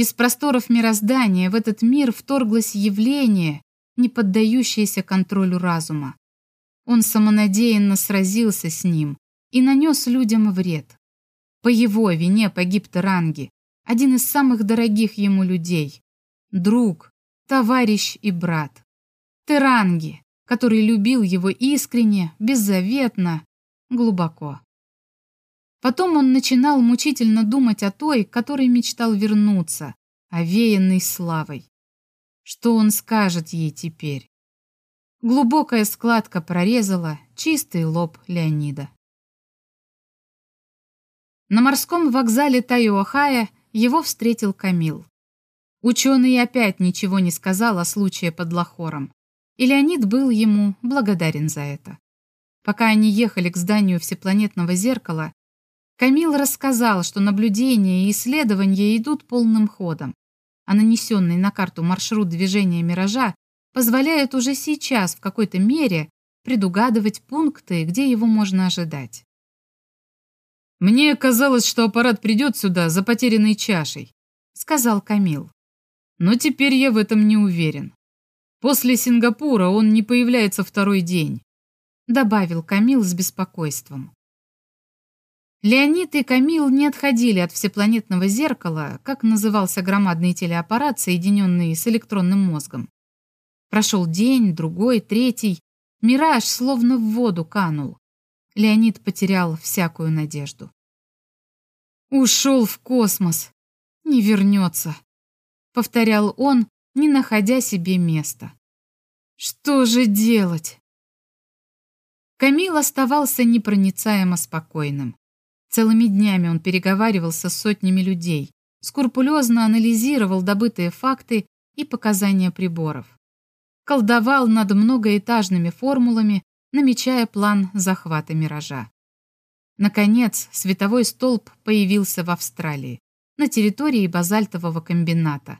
Из просторов мироздания в этот мир вторглось явление, не поддающееся контролю разума. Он самонадеянно сразился с ним и нанес людям вред. По его вине погиб Таранги, один из самых дорогих ему людей. Друг, товарищ и брат. Теранги, который любил его искренне, беззаветно, глубоко. Потом он начинал мучительно думать о той, которой мечтал вернуться, овеянной славой. Что он скажет ей теперь? Глубокая складка прорезала чистый лоб Леонида. На морском вокзале Тайоахая его встретил Камил. Ученый опять ничего не сказал о случае под Лахором, и Леонид был ему благодарен за это. Пока они ехали к зданию всепланетного зеркала, Камил рассказал, что наблюдения и исследования идут полным ходом, а нанесенный на карту маршрут движения «Миража» позволяет уже сейчас в какой-то мере предугадывать пункты, где его можно ожидать. «Мне казалось, что аппарат придет сюда за потерянной чашей», — сказал Камил. «Но теперь я в этом не уверен. После Сингапура он не появляется второй день», — добавил Камил с беспокойством. Леонид и Камил не отходили от всепланетного зеркала, как назывался громадный телеаппарат, соединенный с электронным мозгом. Прошел день, другой, третий. Мираж словно в воду канул. Леонид потерял всякую надежду. «Ушел в космос. Не вернется», — повторял он, не находя себе места. «Что же делать?» Камил оставался непроницаемо спокойным. Целыми днями он переговаривался с сотнями людей, скрупулезно анализировал добытые факты и показания приборов. Колдовал над многоэтажными формулами, намечая план захвата «Миража». Наконец, световой столб появился в Австралии, на территории базальтового комбината.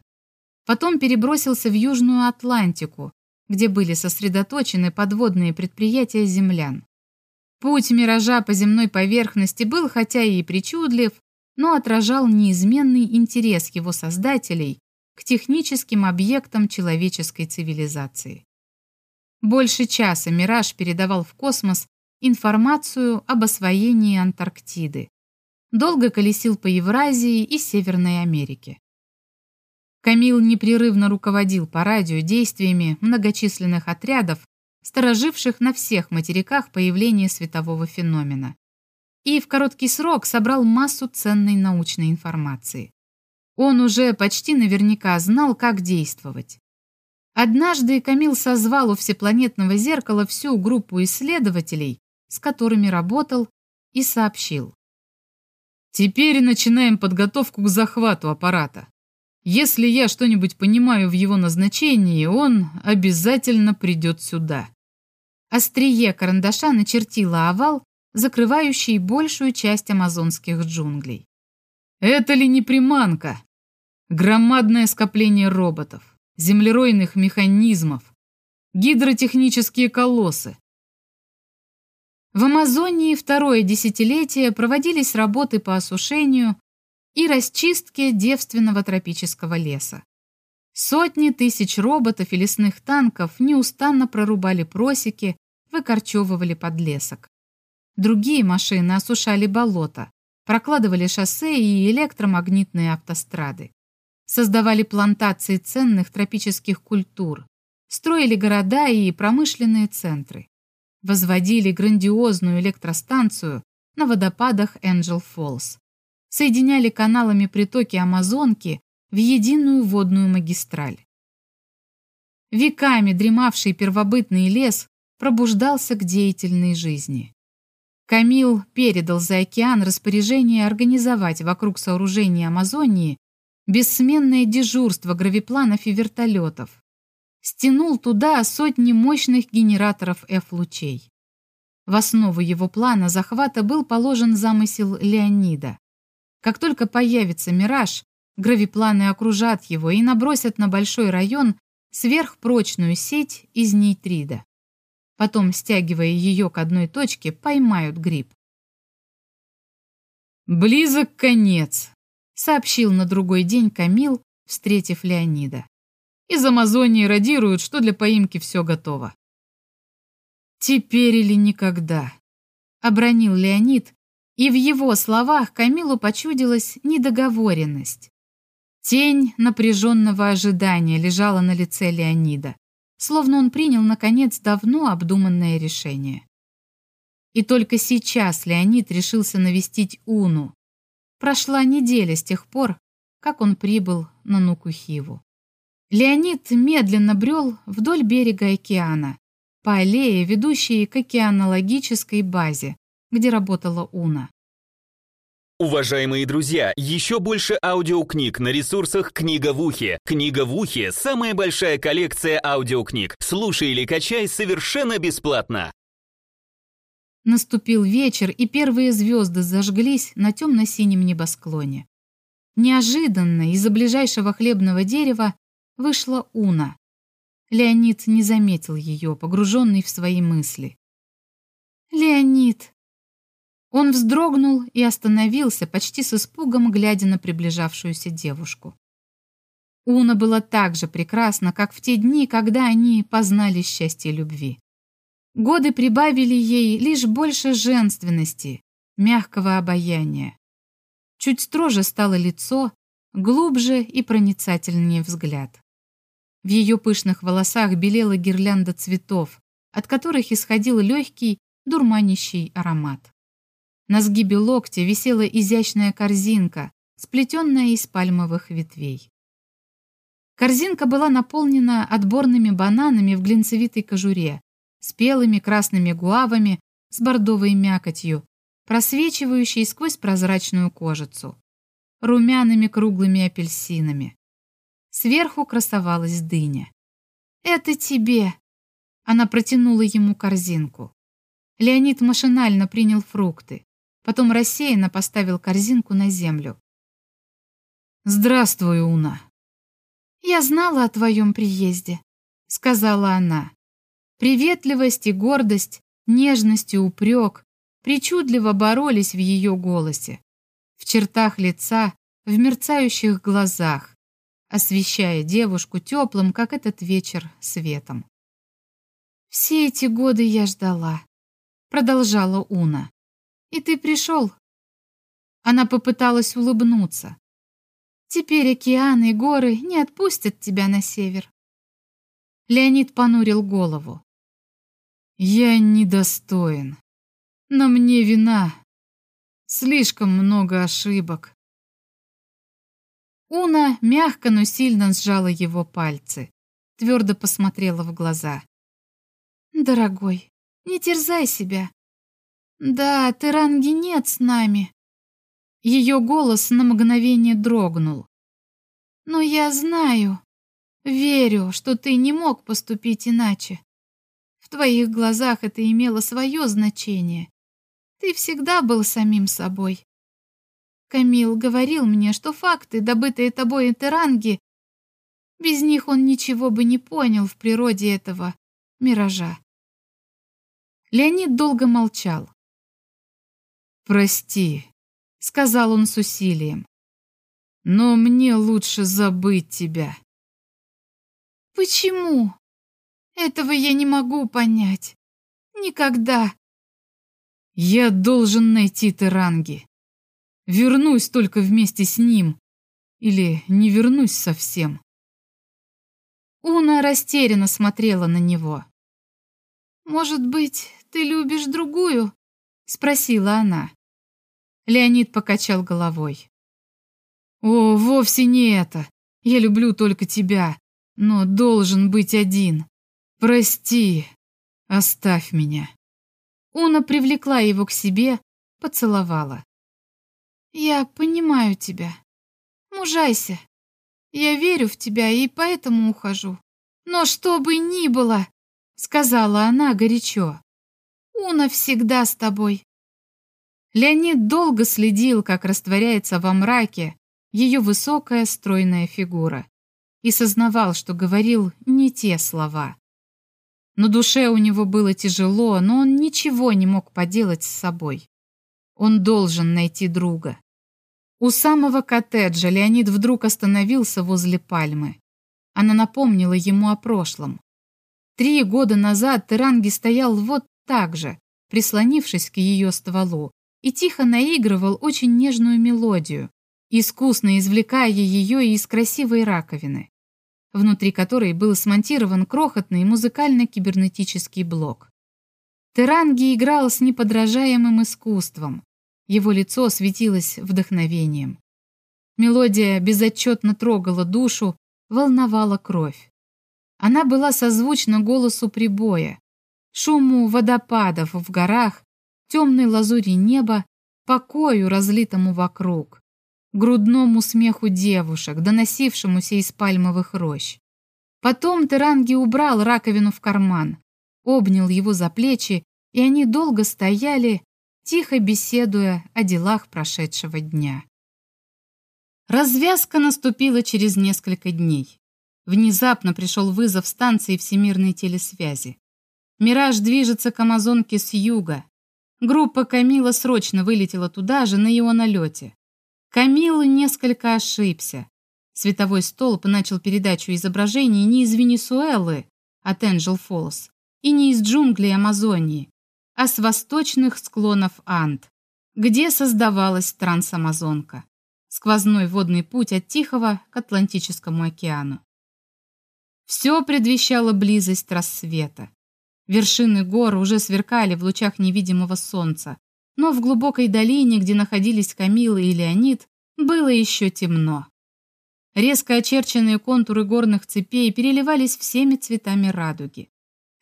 Потом перебросился в Южную Атлантику, где были сосредоточены подводные предприятия землян. Путь «Миража» по земной поверхности был хотя и причудлив, но отражал неизменный интерес его создателей к техническим объектам человеческой цивилизации. Больше часа «Мираж» передавал в космос информацию об освоении Антарктиды. Долго колесил по Евразии и Северной Америке. Камил непрерывно руководил по радио действиями многочисленных отрядов, стороживших на всех материках появление светового феномена. И в короткий срок собрал массу ценной научной информации. Он уже почти наверняка знал, как действовать. Однажды Камил созвал у всепланетного зеркала всю группу исследователей, с которыми работал, и сообщил. «Теперь начинаем подготовку к захвату аппарата. Если я что-нибудь понимаю в его назначении, он обязательно придет сюда». Острие карандаша начертило овал, закрывающий большую часть амазонских джунглей. «Это ли не приманка? Громадное скопление роботов землеройных механизмов, гидротехнические колоссы. В Амазонии второе десятилетие проводились работы по осушению и расчистке девственного тропического леса. Сотни тысяч роботов и лесных танков неустанно прорубали просеки, выкорчевывали подлесок. Другие машины осушали болота, прокладывали шоссе и электромагнитные автострады создавали плантации ценных тропических культур, строили города и промышленные центры, возводили грандиозную электростанцию на водопадах Энджел Фоллс, соединяли каналами притоки Амазонки в единую водную магистраль. Веками дремавший первобытный лес пробуждался к деятельной жизни. Камил передал за океан распоряжение организовать вокруг сооружения Амазонии бессменное дежурство гравипланов и вертолетов. Стянул туда сотни мощных генераторов F-лучей. В основу его плана захвата был положен замысел Леонида. Как только появится «Мираж», гравипланы окружат его и набросят на большой район сверхпрочную сеть из нейтрида. Потом, стягивая ее к одной точке, поймают гриб. «Близок конец», сообщил на другой день Камил, встретив Леонида. Из Амазонии радируют, что для поимки все готово. «Теперь или никогда», — обронил Леонид, и в его словах Камилу почудилась недоговоренность. Тень напряженного ожидания лежала на лице Леонида, словно он принял, наконец, давно обдуманное решение. И только сейчас Леонид решился навестить Уну, Прошла неделя с тех пор, как он прибыл на Нукухиву. Леонид медленно брел вдоль берега океана, по аллее, ведущей к океанологической базе, где работала Уна. Уважаемые друзья, еще больше аудиокниг на ресурсах «Книга в ухе». «Книга в ухе» — самая большая коллекция аудиокниг. Слушай или качай совершенно бесплатно. Наступил вечер, и первые звезды зажглись на темно-синем небосклоне. Неожиданно из-за ближайшего хлебного дерева вышла Уна. Леонид не заметил ее, погруженный в свои мысли. «Леонид!» Он вздрогнул и остановился, почти с испугом, глядя на приближавшуюся девушку. Уна была так же прекрасна, как в те дни, когда они познали счастье любви. Годы прибавили ей лишь больше женственности, мягкого обаяния. Чуть строже стало лицо, глубже и проницательнее взгляд. В ее пышных волосах белела гирлянда цветов, от которых исходил легкий, дурманящий аромат. На сгибе локтя висела изящная корзинка, сплетенная из пальмовых ветвей. Корзинка была наполнена отборными бананами в глинцевитой кожуре, спелыми красными гуавами с бордовой мякотью, просвечивающей сквозь прозрачную кожицу, румяными круглыми апельсинами. Сверху красовалась дыня. «Это тебе!» Она протянула ему корзинку. Леонид машинально принял фрукты, потом рассеянно поставил корзинку на землю. «Здравствуй, Уна!» «Я знала о твоем приезде», — сказала она. Приветливость и гордость, нежность и упрек причудливо боролись в ее голосе, в чертах лица, в мерцающих глазах, освещая девушку теплым, как этот вечер, светом. «Все эти годы я ждала», — продолжала Уна. «И ты пришел». Она попыталась улыбнуться. «Теперь океан и горы не отпустят тебя на север». Леонид понурил голову. Я недостоин. На мне вина. Слишком много ошибок. Уна мягко, но сильно сжала его пальцы, твердо посмотрела в глаза. «Дорогой, не терзай себя. Да, Теранги нет с нами». Ее голос на мгновение дрогнул. «Но я знаю, верю, что ты не мог поступить иначе. В твоих глазах это имело свое значение. Ты всегда был самим собой. Камил говорил мне, что факты, добытые тобой Этеранги, без них он ничего бы не понял в природе этого миража. Леонид долго молчал. «Прости», — сказал он с усилием, — «но мне лучше забыть тебя». «Почему?» Этого я не могу понять. Никогда. Я должен найти Теранги. Вернусь только вместе с ним. Или не вернусь совсем. Уна растерянно смотрела на него. «Может быть, ты любишь другую?» — спросила она. Леонид покачал головой. «О, вовсе не это. Я люблю только тебя, но должен быть один. «Прости, оставь меня». Уна привлекла его к себе, поцеловала. «Я понимаю тебя. Мужайся. Я верю в тебя и поэтому ухожу. Но что бы ни было, — сказала она горячо, — Уна всегда с тобой». Леонид долго следил, как растворяется во мраке ее высокая стройная фигура, и сознавал, что говорил не те слова. На душе у него было тяжело, но он ничего не мог поделать с собой. Он должен найти друга. У самого коттеджа Леонид вдруг остановился возле пальмы. Она напомнила ему о прошлом. Три года назад Теранги стоял вот так же, прислонившись к ее стволу, и тихо наигрывал очень нежную мелодию, искусно извлекая ее из красивой раковины внутри которой был смонтирован крохотный музыкально-кибернетический блок. Теранги играл с неподражаемым искусством. Его лицо светилось вдохновением. Мелодия безотчетно трогала душу, волновала кровь. Она была созвучна голосу прибоя, шуму водопадов в горах, темной лазури неба, покою, разлитому вокруг грудному смеху девушек, доносившемуся из пальмовых рощ. Потом Теранги убрал раковину в карман, обнял его за плечи и они долго стояли, тихо беседуя о делах прошедшего дня. Развязка наступила через несколько дней. Внезапно пришел вызов станции всемирной телесвязи. «Мираж» движется к Амазонке с юга. Группа Камила срочно вылетела туда же на его налете. Камил несколько ошибся. Световой столб начал передачу изображений не из Венесуэлы, от Энджел Фоллс, и не из джунглей Амазонии, а с восточных склонов Анд, где создавалась трансамазонка, сквозной водный путь от Тихого к Атлантическому океану. Все предвещало близость рассвета. Вершины гор уже сверкали в лучах невидимого солнца, но в глубокой долине, где находились Камила и Леонид, было еще темно. Резко очерченные контуры горных цепей переливались всеми цветами радуги.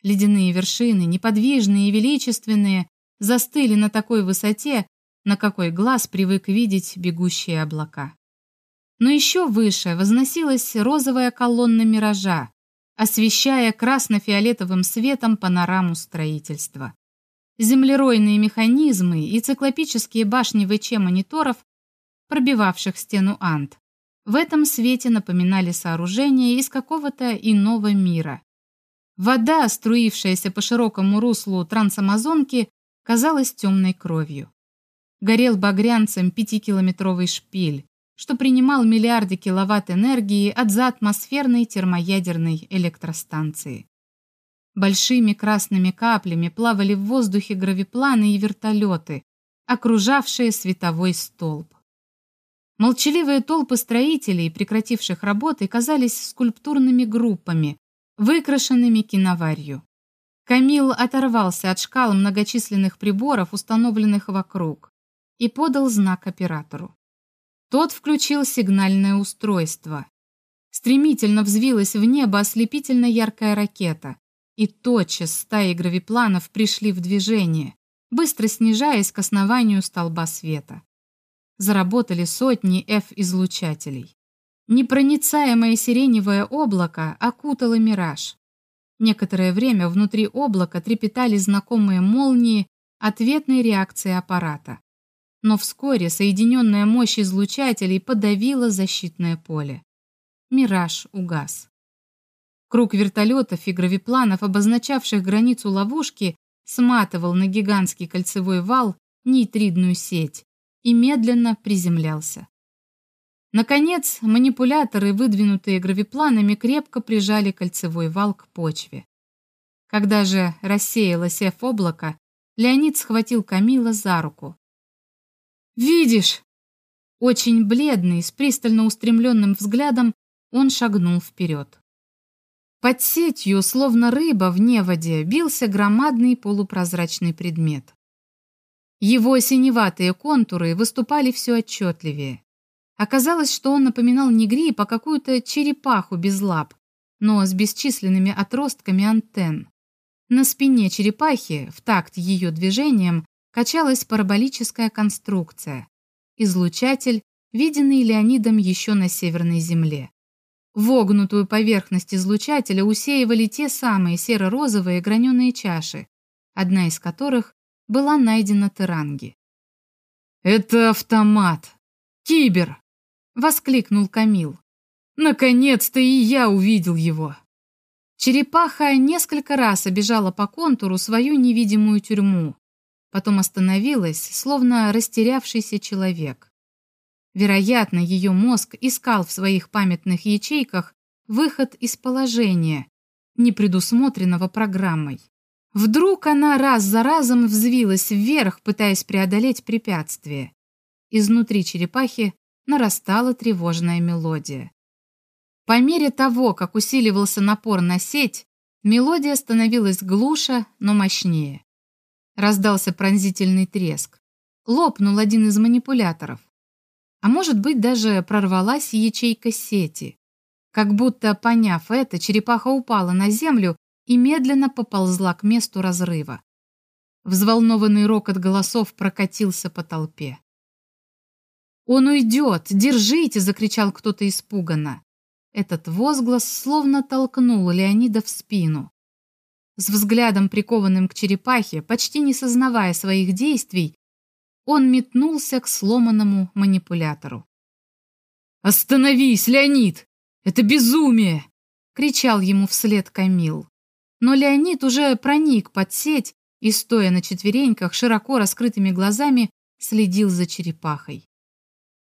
Ледяные вершины, неподвижные и величественные, застыли на такой высоте, на какой глаз привык видеть бегущие облака. Но еще выше возносилась розовая колонна миража, освещая красно-фиолетовым светом панораму строительства. Землеройные механизмы и циклопические башни ВЧ-мониторов, пробивавших стену Ант, в этом свете напоминали сооружения из какого-то иного мира, Вода, струившаяся по широкому руслу трансамазонки, казалась темной кровью. Горел багрянцем пятикилометровый шпиль, что принимал миллиарды киловатт энергии от заатмосферной термоядерной электростанции. Большими красными каплями плавали в воздухе гравипланы и вертолеты, окружавшие световой столб. Молчаливые толпы строителей, прекративших работы, казались скульптурными группами, выкрашенными киноварью. Камил оторвался от шкал многочисленных приборов, установленных вокруг, и подал знак оператору. Тот включил сигнальное устройство. Стремительно взвилась в небо ослепительно яркая ракета, и тотчас стаи гравипланов пришли в движение, быстро снижаясь к основанию столба света. Заработали сотни F-излучателей. Непроницаемое сиреневое облако окутало мираж. Некоторое время внутри облака трепетали знакомые молнии ответной реакции аппарата. Но вскоре соединенная мощь излучателей подавила защитное поле. Мираж угас. Круг вертолетов и гравипланов, обозначавших границу ловушки, сматывал на гигантский кольцевой вал нейтридную сеть и медленно приземлялся. Наконец, манипуляторы, выдвинутые гравипланами, крепко прижали кольцевой вал к почве. Когда же рассеялось F-облако, Леонид схватил Камила за руку. «Видишь!» Очень бледный, с пристально устремленным взглядом, он шагнул вперед. Под сетью, словно рыба в неводе, бился громадный полупрозрачный предмет. Его синеватые контуры выступали все отчетливее. Оказалось, что он напоминал не гриб, а какую-то черепаху без лап, но с бесчисленными отростками антенн. На спине черепахи, в такт ее движением, качалась параболическая конструкция. Излучатель, виденный Леонидом еще на Северной Земле. Вогнутую поверхность излучателя усеивали те самые серо-розовые граненые чаши, одна из которых была найдена Теранги. «Это автомат! Кибер!» воскликнул Камил. Наконец-то и я увидел его. Черепаха несколько раз обежала по контуру свою невидимую тюрьму, потом остановилась, словно растерявшийся человек. Вероятно, ее мозг искал в своих памятных ячейках выход из положения, не предусмотренного программой. Вдруг она раз за разом взвилась вверх, пытаясь преодолеть препятствие. Изнутри черепахи нарастала тревожная мелодия. По мере того, как усиливался напор на сеть, мелодия становилась глуше, но мощнее. Раздался пронзительный треск. Лопнул один из манипуляторов. А может быть, даже прорвалась ячейка сети. Как будто, поняв это, черепаха упала на землю и медленно поползла к месту разрыва. Взволнованный рокот голосов прокатился по толпе. «Он уйдет! Держите!» — закричал кто-то испуганно. Этот возглас словно толкнул Леонида в спину. С взглядом, прикованным к черепахе, почти не сознавая своих действий, он метнулся к сломанному манипулятору. «Остановись, Леонид! Это безумие!» — кричал ему вслед Камил. Но Леонид уже проник под сеть и, стоя на четвереньках, широко раскрытыми глазами, следил за черепахой.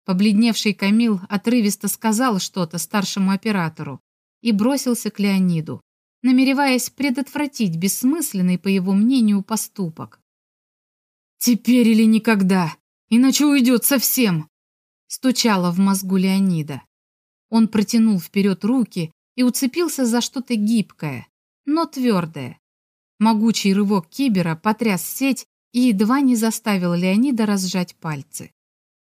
Побледневший Камил отрывисто сказал что-то старшему оператору и бросился к Леониду, намереваясь предотвратить бессмысленный, по его мнению, поступок. «Теперь или никогда, иначе уйдет совсем!» стучало в мозгу Леонида. Он протянул вперед руки и уцепился за что-то гибкое, но твердое. Могучий рывок кибера потряс сеть и едва не заставил Леонида разжать пальцы.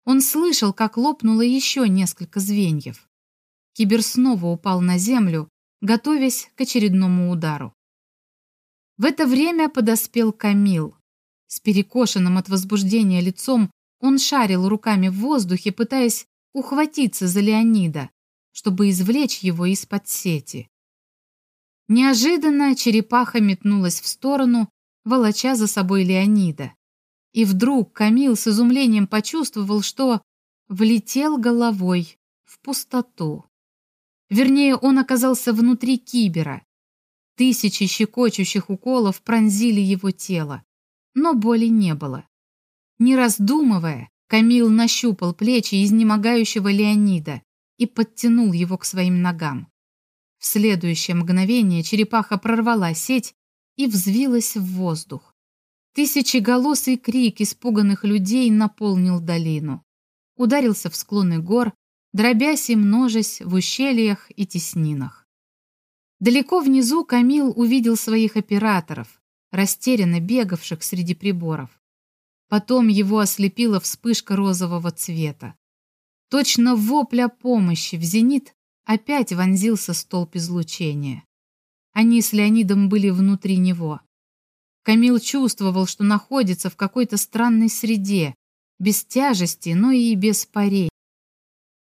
Он слышал, как лопнуло еще несколько звеньев. Кибер снова упал на землю, готовясь к очередному удару. В это время подоспел Камил. С перекошенным от возбуждения лицом он шарил руками в воздухе, пытаясь ухватиться за Леонида, чтобы извлечь его из-под сети. Неожиданно черепаха метнулась в сторону, волоча за собой Леонида. И вдруг Камил с изумлением почувствовал, что влетел головой в пустоту. Вернее, он оказался внутри кибера. Тысячи щекочущих уколов пронзили его тело, но боли не было. Не раздумывая, Камил нащупал плечи изнемогающего Леонида и подтянул его к своим ногам. В следующее мгновение черепаха прорвала сеть и взвилась в воздух. Тысячеголосый крик испуганных людей наполнил долину. Ударился в склоны гор, дробясь и множась в ущельях и теснинах. Далеко внизу Камил увидел своих операторов, растерянно бегавших среди приборов. Потом его ослепила вспышка розового цвета. Точно вопль о помощи в зенит опять вонзился столб излучения. Они с Леонидом были внутри него. Камил чувствовал, что находится в какой-то странной среде, без тяжести, но и без парей.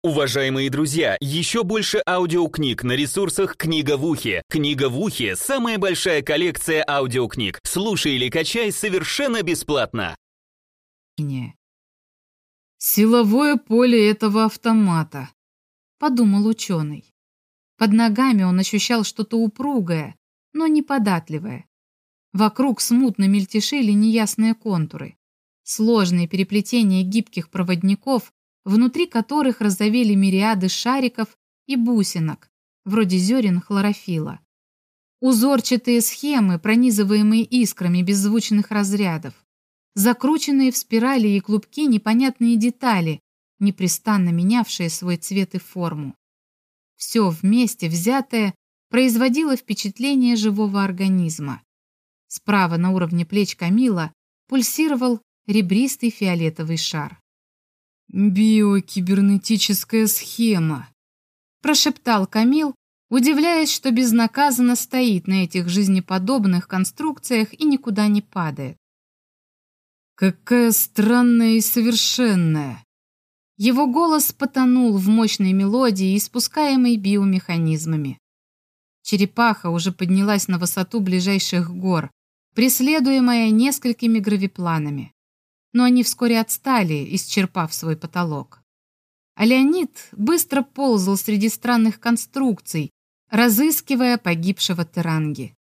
Уважаемые друзья, еще больше аудиокниг на ресурсах «Книга в ухе». «Книга в ухе» — самая большая коллекция аудиокниг. Слушай или качай совершенно бесплатно. «Силовое поле этого автомата», — подумал ученый. Под ногами он ощущал что-то упругое, но неподатливое. Вокруг смутно мельтешили неясные контуры. Сложные переплетения гибких проводников, внутри которых разовели мириады шариков и бусинок, вроде зерен хлорофила. Узорчатые схемы, пронизываемые искрами беззвучных разрядов закрученные в спирали и клубки непонятные детали, непрестанно менявшие свой цвет и форму. Все вместе взятое производило впечатление живого организма. Справа на уровне плеч Камила пульсировал ребристый фиолетовый шар. «Биокибернетическая схема», – прошептал Камил, удивляясь, что безнаказанно стоит на этих жизнеподобных конструкциях и никуда не падает. Какая странная и совершенная. Его голос потонул в мощной мелодии, испускаемой биомеханизмами. Черепаха уже поднялась на высоту ближайших гор, преследуемая несколькими гравипланами. Но они вскоре отстали, исчерпав свой потолок. А Леонид быстро ползал среди странных конструкций, разыскивая погибшего Теранги.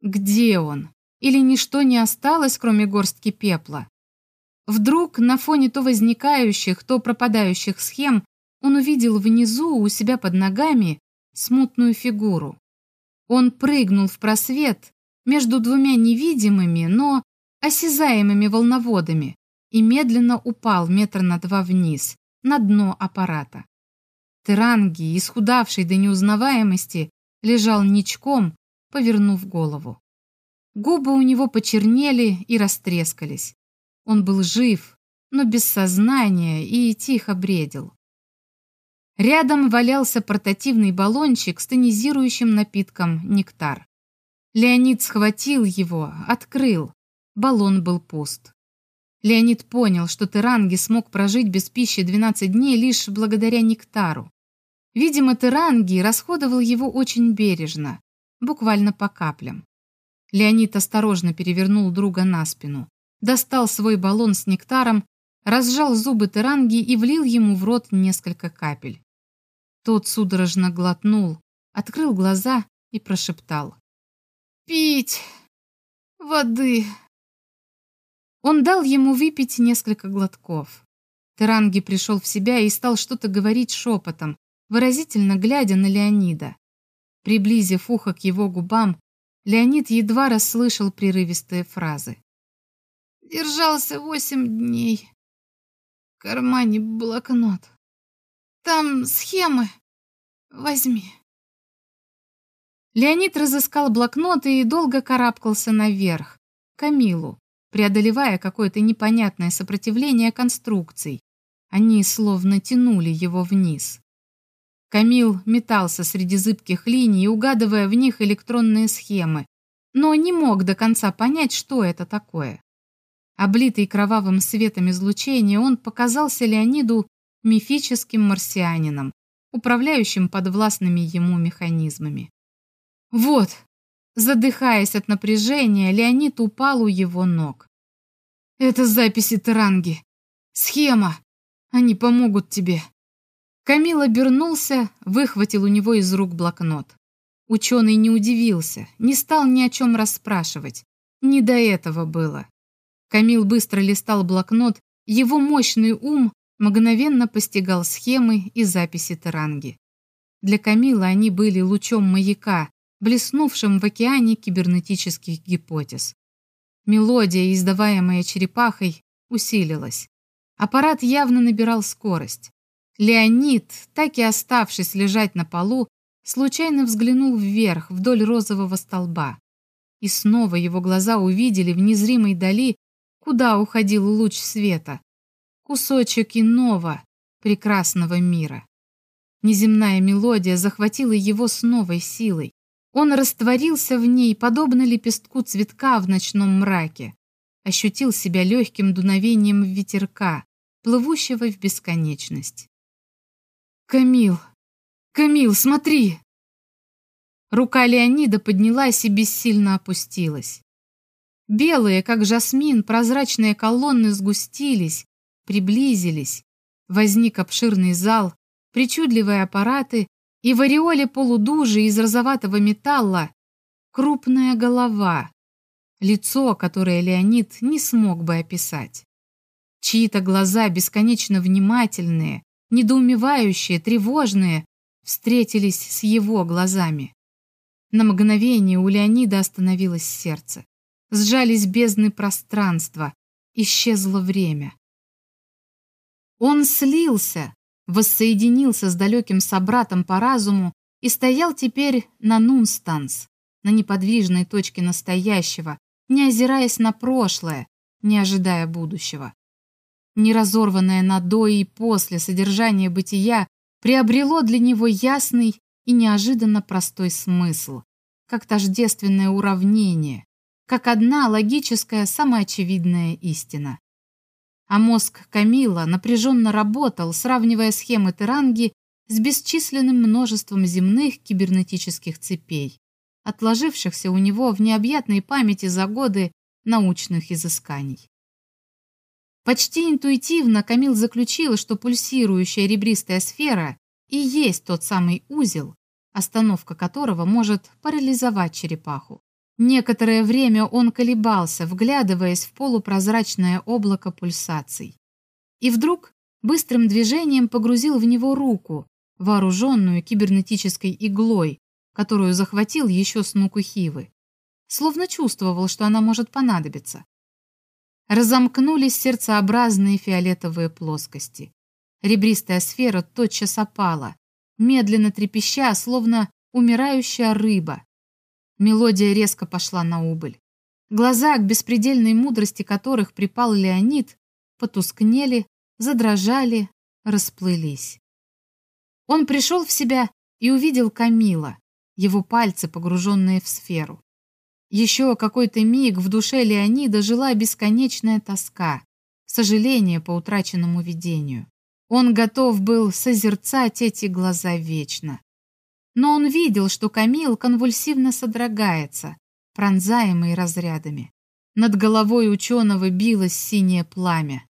Где он? или ничто не осталось, кроме горстки пепла. Вдруг на фоне то возникающих, то пропадающих схем он увидел внизу у себя под ногами смутную фигуру. Он прыгнул в просвет между двумя невидимыми, но осязаемыми волноводами и медленно упал метр на два вниз, на дно аппарата. Теранги, исхудавший до неузнаваемости, лежал ничком, повернув голову. Губы у него почернели и растрескались. Он был жив, но без сознания и тихо бредил. Рядом валялся портативный баллончик с тонизирующим напитком «Нектар». Леонид схватил его, открыл. Баллон был пуст. Леонид понял, что Теранги смог прожить без пищи 12 дней лишь благодаря нектару. Видимо, Теранги расходовал его очень бережно, буквально по каплям. Леонид осторожно перевернул друга на спину, достал свой баллон с нектаром, разжал зубы Теранги и влил ему в рот несколько капель. Тот судорожно глотнул, открыл глаза и прошептал. «Пить! Воды!» Он дал ему выпить несколько глотков. Теранги пришел в себя и стал что-то говорить шепотом, выразительно глядя на Леонида. Приблизив ухо к его губам, Леонид едва расслышал прерывистые фразы. «Держался восемь дней. В кармане блокнот. Там схемы. Возьми». Леонид разыскал блокнот и долго карабкался наверх, к Камилу, преодолевая какое-то непонятное сопротивление конструкций. Они словно тянули его вниз. Камил метался среди зыбких линий, угадывая в них электронные схемы, но не мог до конца понять, что это такое. Облитый кровавым светом излучения, он показался Леониду мифическим марсианином, управляющим подвластными ему механизмами. Вот, задыхаясь от напряжения, Леонид упал у его ног. Это записи Таранги. Схема. Они помогут тебе. Камил обернулся, выхватил у него из рук блокнот. Ученый не удивился, не стал ни о чем расспрашивать. Не до этого было. Камил быстро листал блокнот, его мощный ум мгновенно постигал схемы и записи Таранги. Для Камила они были лучом маяка, блеснувшим в океане кибернетических гипотез. Мелодия, издаваемая черепахой, усилилась. Аппарат явно набирал скорость. Леонид, так и оставшись лежать на полу, случайно взглянул вверх, вдоль розового столба. И снова его глаза увидели в незримой дали, куда уходил луч света. Кусочек иного, прекрасного мира. Неземная мелодия захватила его с новой силой. Он растворился в ней, подобно лепестку цветка в ночном мраке. Ощутил себя легким дуновением ветерка, плывущего в бесконечность. «Камил! Камил, смотри!» Рука Леонида поднялась и бессильно опустилась. Белые, как жасмин, прозрачные колонны сгустились, приблизились. Возник обширный зал, причудливые аппараты, и в ореоле полудужи из розоватого металла крупная голова, лицо, которое Леонид не смог бы описать. Чьи-то глаза бесконечно внимательные, недоумевающие, тревожные, встретились с его глазами. На мгновение у Леонида остановилось сердце. Сжались бездны пространства, исчезло время. Он слился, воссоединился с далеким собратом по разуму и стоял теперь на Нунстанс, на неподвижной точке настоящего, не озираясь на прошлое, не ожидая будущего неразорванное на до и после содержание бытия приобрело для него ясный и неожиданно простой смысл, как тождественное уравнение, как одна логическая самоочевидная истина. А мозг Камила напряженно работал, сравнивая схемы Теранги с бесчисленным множеством земных кибернетических цепей, отложившихся у него в необъятной памяти за годы научных изысканий. Почти интуитивно Камил заключил, что пульсирующая ребристая сфера и есть тот самый узел, остановка которого может парализовать черепаху. Некоторое время он колебался, вглядываясь в полупрозрачное облако пульсаций. И вдруг быстрым движением погрузил в него руку, вооруженную кибернетической иглой, которую захватил еще с Нукухивы. Словно чувствовал, что она может понадобиться разомкнулись сердцеобразные фиолетовые плоскости. Ребристая сфера тотчас опала, медленно трепеща, словно умирающая рыба. Мелодия резко пошла на убыль. Глаза, к беспредельной мудрости которых припал Леонид, потускнели, задрожали, расплылись. Он пришел в себя и увидел Камила, его пальцы, погруженные в сферу. Еще какой-то миг в душе Леонида жила бесконечная тоска, сожаление по утраченному видению. Он готов был созерцать эти глаза вечно. Но он видел, что Камил конвульсивно содрогается, пронзаемый разрядами. Над головой ученого билось синее пламя.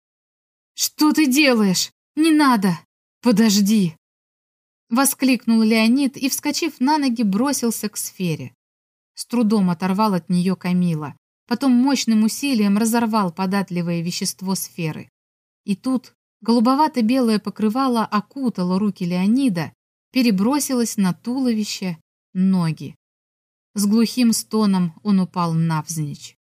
«Что ты делаешь? Не надо! Подожди!» Воскликнул Леонид и, вскочив на ноги, бросился к сфере. С трудом оторвал от нее Камила, потом мощным усилием разорвал податливое вещество сферы. И тут голубовато-белое покрывало окутало руки Леонида, перебросилось на туловище, ноги. С глухим стоном он упал навзничь.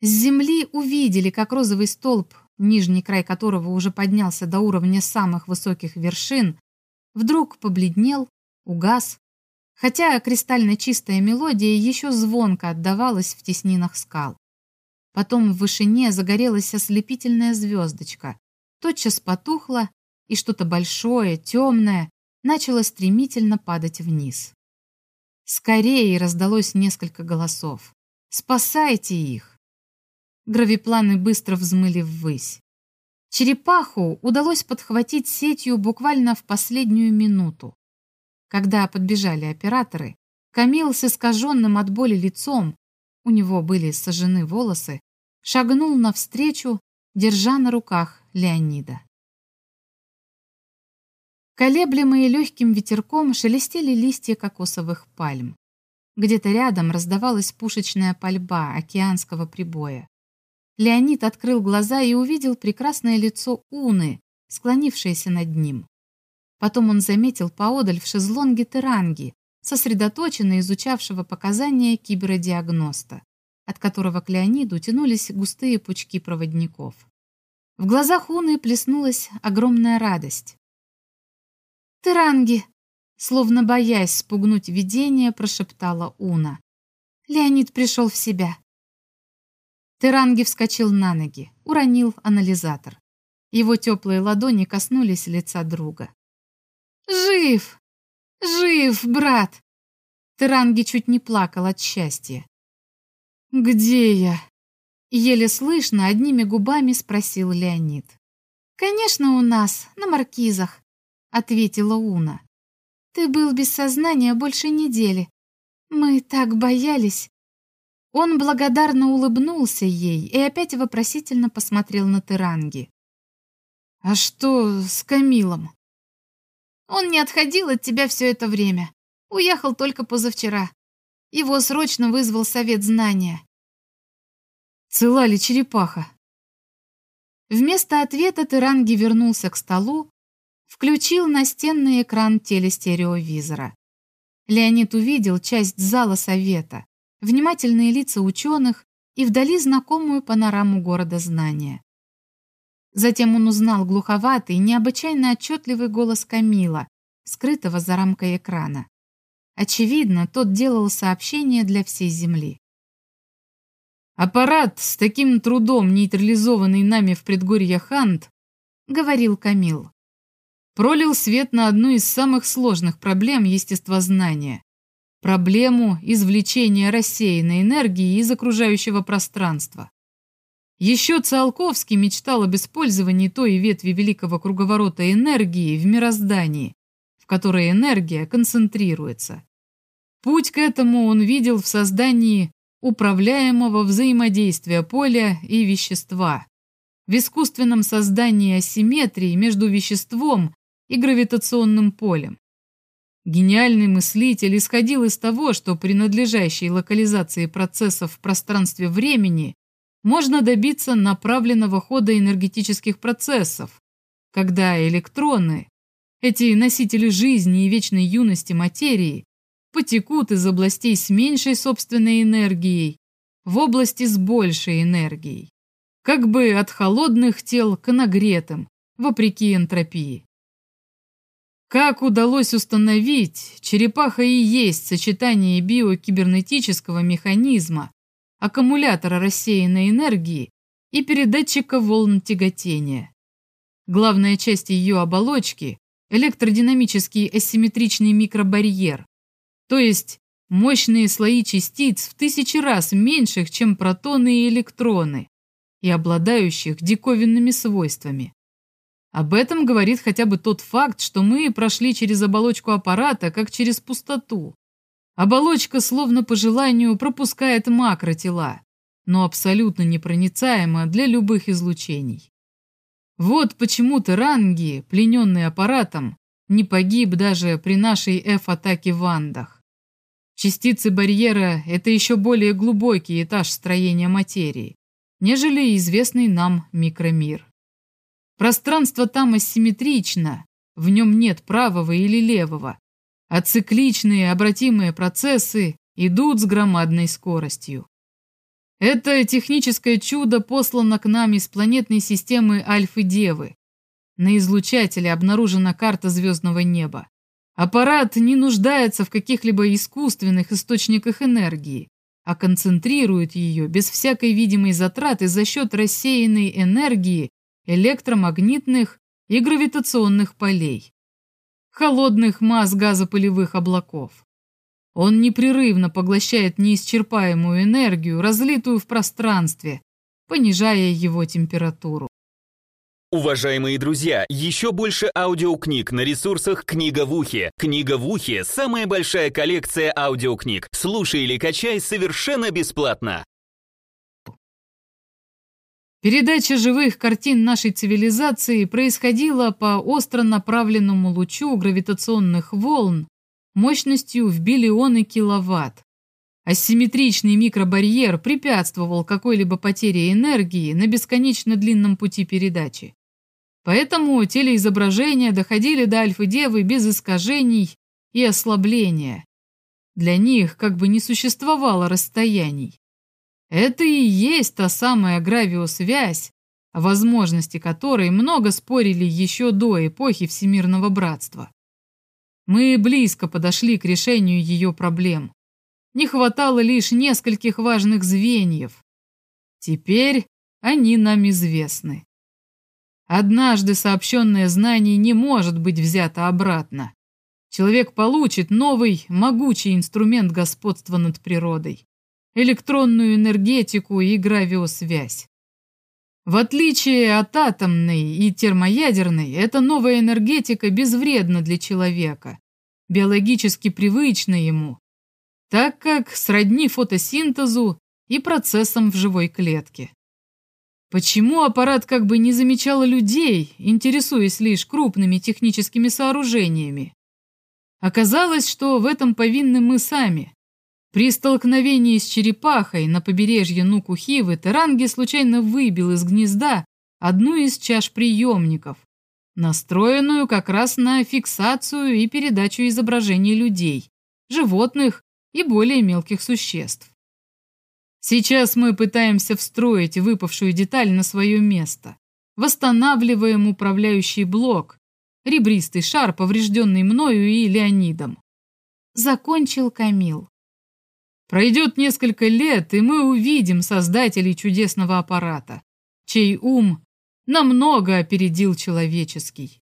С земли увидели, как розовый столб, нижний край которого уже поднялся до уровня самых высоких вершин, вдруг побледнел, угас, хотя кристально чистая мелодия еще звонко отдавалась в теснинах скал. Потом в вышине загорелась ослепительная звездочка, тотчас потухла, и что-то большое, темное начало стремительно падать вниз. Скорее раздалось несколько голосов. «Спасайте их!» Гравипланы быстро взмыли ввысь. Черепаху удалось подхватить сетью буквально в последнюю минуту. Когда подбежали операторы, Камил с искаженным от боли лицом, у него были сожжены волосы, шагнул навстречу, держа на руках Леонида. Колеблемые легким ветерком шелестели листья кокосовых пальм. Где-то рядом раздавалась пушечная пальба океанского прибоя. Леонид открыл глаза и увидел прекрасное лицо Уны, склонившееся над ним. Потом он заметил поодаль в шезлонге Теранги, сосредоточенно изучавшего показания киберодиагноста, от которого к Леониду тянулись густые пучки проводников. В глазах Уны плеснулась огромная радость. «Теранги!» Словно боясь спугнуть видение, прошептала Уна. Леонид пришел в себя. Теранги вскочил на ноги, уронил анализатор. Его теплые ладони коснулись лица друга. «Жив! Жив, брат!» Теранги чуть не плакал от счастья. «Где я?» Еле слышно, одними губами спросил Леонид. «Конечно, у нас, на маркизах», — ответила Уна. «Ты был без сознания больше недели. Мы так боялись. Он благодарно улыбнулся ей и опять вопросительно посмотрел на Теранги. «А что с Камилом?» «Он не отходил от тебя все это время. Уехал только позавчера. Его срочно вызвал совет знания». «Цела ли черепаха?» Вместо ответа Теранги вернулся к столу, включил настенный экран телестереовизора. Леонид увидел часть зала совета внимательные лица ученых и вдали знакомую панораму города знания. Затем он узнал глуховатый, необычайно отчетливый голос Камила, скрытого за рамкой экрана. Очевидно, тот делал сообщение для всей Земли. «Аппарат, с таким трудом нейтрализованный нами в предгорье Хант, — говорил Камил, — пролил свет на одну из самых сложных проблем естествознания проблему извлечения рассеянной энергии из окружающего пространства. Еще Циолковский мечтал об использовании той ветви великого круговорота энергии в мироздании, в которой энергия концентрируется. Путь к этому он видел в создании управляемого взаимодействия поля и вещества, в искусственном создании асимметрии между веществом и гравитационным полем. Гениальный мыслитель исходил из того, что при надлежащей локализации процессов в пространстве времени можно добиться направленного хода энергетических процессов, когда электроны, эти носители жизни и вечной юности материи, потекут из областей с меньшей собственной энергией в области с большей энергией, как бы от холодных тел к нагретым, вопреки энтропии. Как удалось установить, черепаха и есть сочетание биокибернетического механизма, аккумулятора рассеянной энергии и передатчика волн тяготения. Главная часть ее оболочки – электродинамический асимметричный микробарьер, то есть мощные слои частиц в тысячи раз меньших, чем протоны и электроны, и обладающих диковинными свойствами. Об этом говорит хотя бы тот факт, что мы прошли через оболочку аппарата, как через пустоту. Оболочка, словно по желанию, пропускает макротела, но абсолютно непроницаема для любых излучений. Вот почему Теранги, плененный аппаратом, не погиб даже при нашей F-атаке в Андах. Частицы барьера – это еще более глубокий этаж строения материи, нежели известный нам микромир. Пространство там асимметрично, в нем нет правого или левого, а цикличные обратимые процессы идут с громадной скоростью. Это техническое чудо послано к нам из планетной системы Альфы-Девы. На излучателе обнаружена карта звездного неба. Аппарат не нуждается в каких-либо искусственных источниках энергии, а концентрирует ее без всякой видимой затраты за счет рассеянной энергии электромагнитных и гравитационных полей, холодных масс газопылевых облаков. Он непрерывно поглощает неисчерпаемую энергию, разлитую в пространстве, понижая его температуру. Уважаемые друзья, еще больше аудиокниг на ресурсах «Книга в ухе». «Книга в ухе» — самая большая коллекция аудиокниг. Слушай или качай совершенно бесплатно. Передача живых картин нашей цивилизации происходила по остро направленному лучу гравитационных волн мощностью в биллионы киловатт. Асимметричный микробарьер препятствовал какой-либо потере энергии на бесконечно длинном пути передачи. Поэтому телеизображения доходили до Альфы-Девы без искажений и ослабления. Для них как бы не существовало расстояний. Это и есть та самая гравиосвязь, о возможности которой много спорили еще до эпохи Всемирного Братства. Мы близко подошли к решению ее проблем. Не хватало лишь нескольких важных звеньев. Теперь они нам известны. Однажды сообщенное знание не может быть взято обратно. Человек получит новый, могучий инструмент господства над природой. Электронную энергетику и гравиосвязь. В отличие от атомной и термоядерной, эта новая энергетика безвредна для человека, биологически привычна ему, так как сродни фотосинтезу и процессам в живой клетке. Почему аппарат как бы не замечал людей, интересуясь лишь крупными техническими сооружениями? Оказалось, что в этом повинны мы сами. При столкновении с черепахой на побережье Нукухивы Теранги случайно выбил из гнезда одну из чаш приемников, настроенную как раз на фиксацию и передачу изображений людей, животных и более мелких существ. Сейчас мы пытаемся встроить выпавшую деталь на свое место. Восстанавливаем управляющий блок, ребристый шар, поврежденный мною и Леонидом. Закончил Камил. Пройдет несколько лет, и мы увидим создателей чудесного аппарата, чей ум намного опередил человеческий.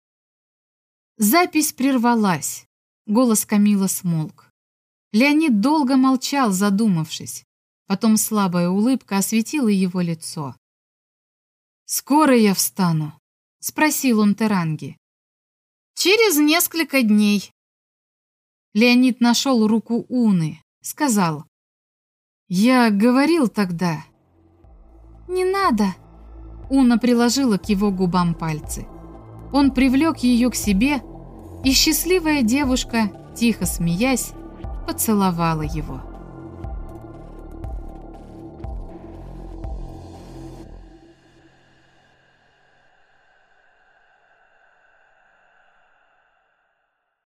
Запись прервалась. Голос Камила смолк. Леонид долго молчал, задумавшись. Потом слабая улыбка осветила его лицо. «Скоро я встану?» — спросил он Теранги. «Через несколько дней». Леонид нашел руку Уны, сказал. «Я говорил тогда». «Не надо», — Уна приложила к его губам пальцы. Он привлек ее к себе, и счастливая девушка, тихо смеясь, поцеловала его.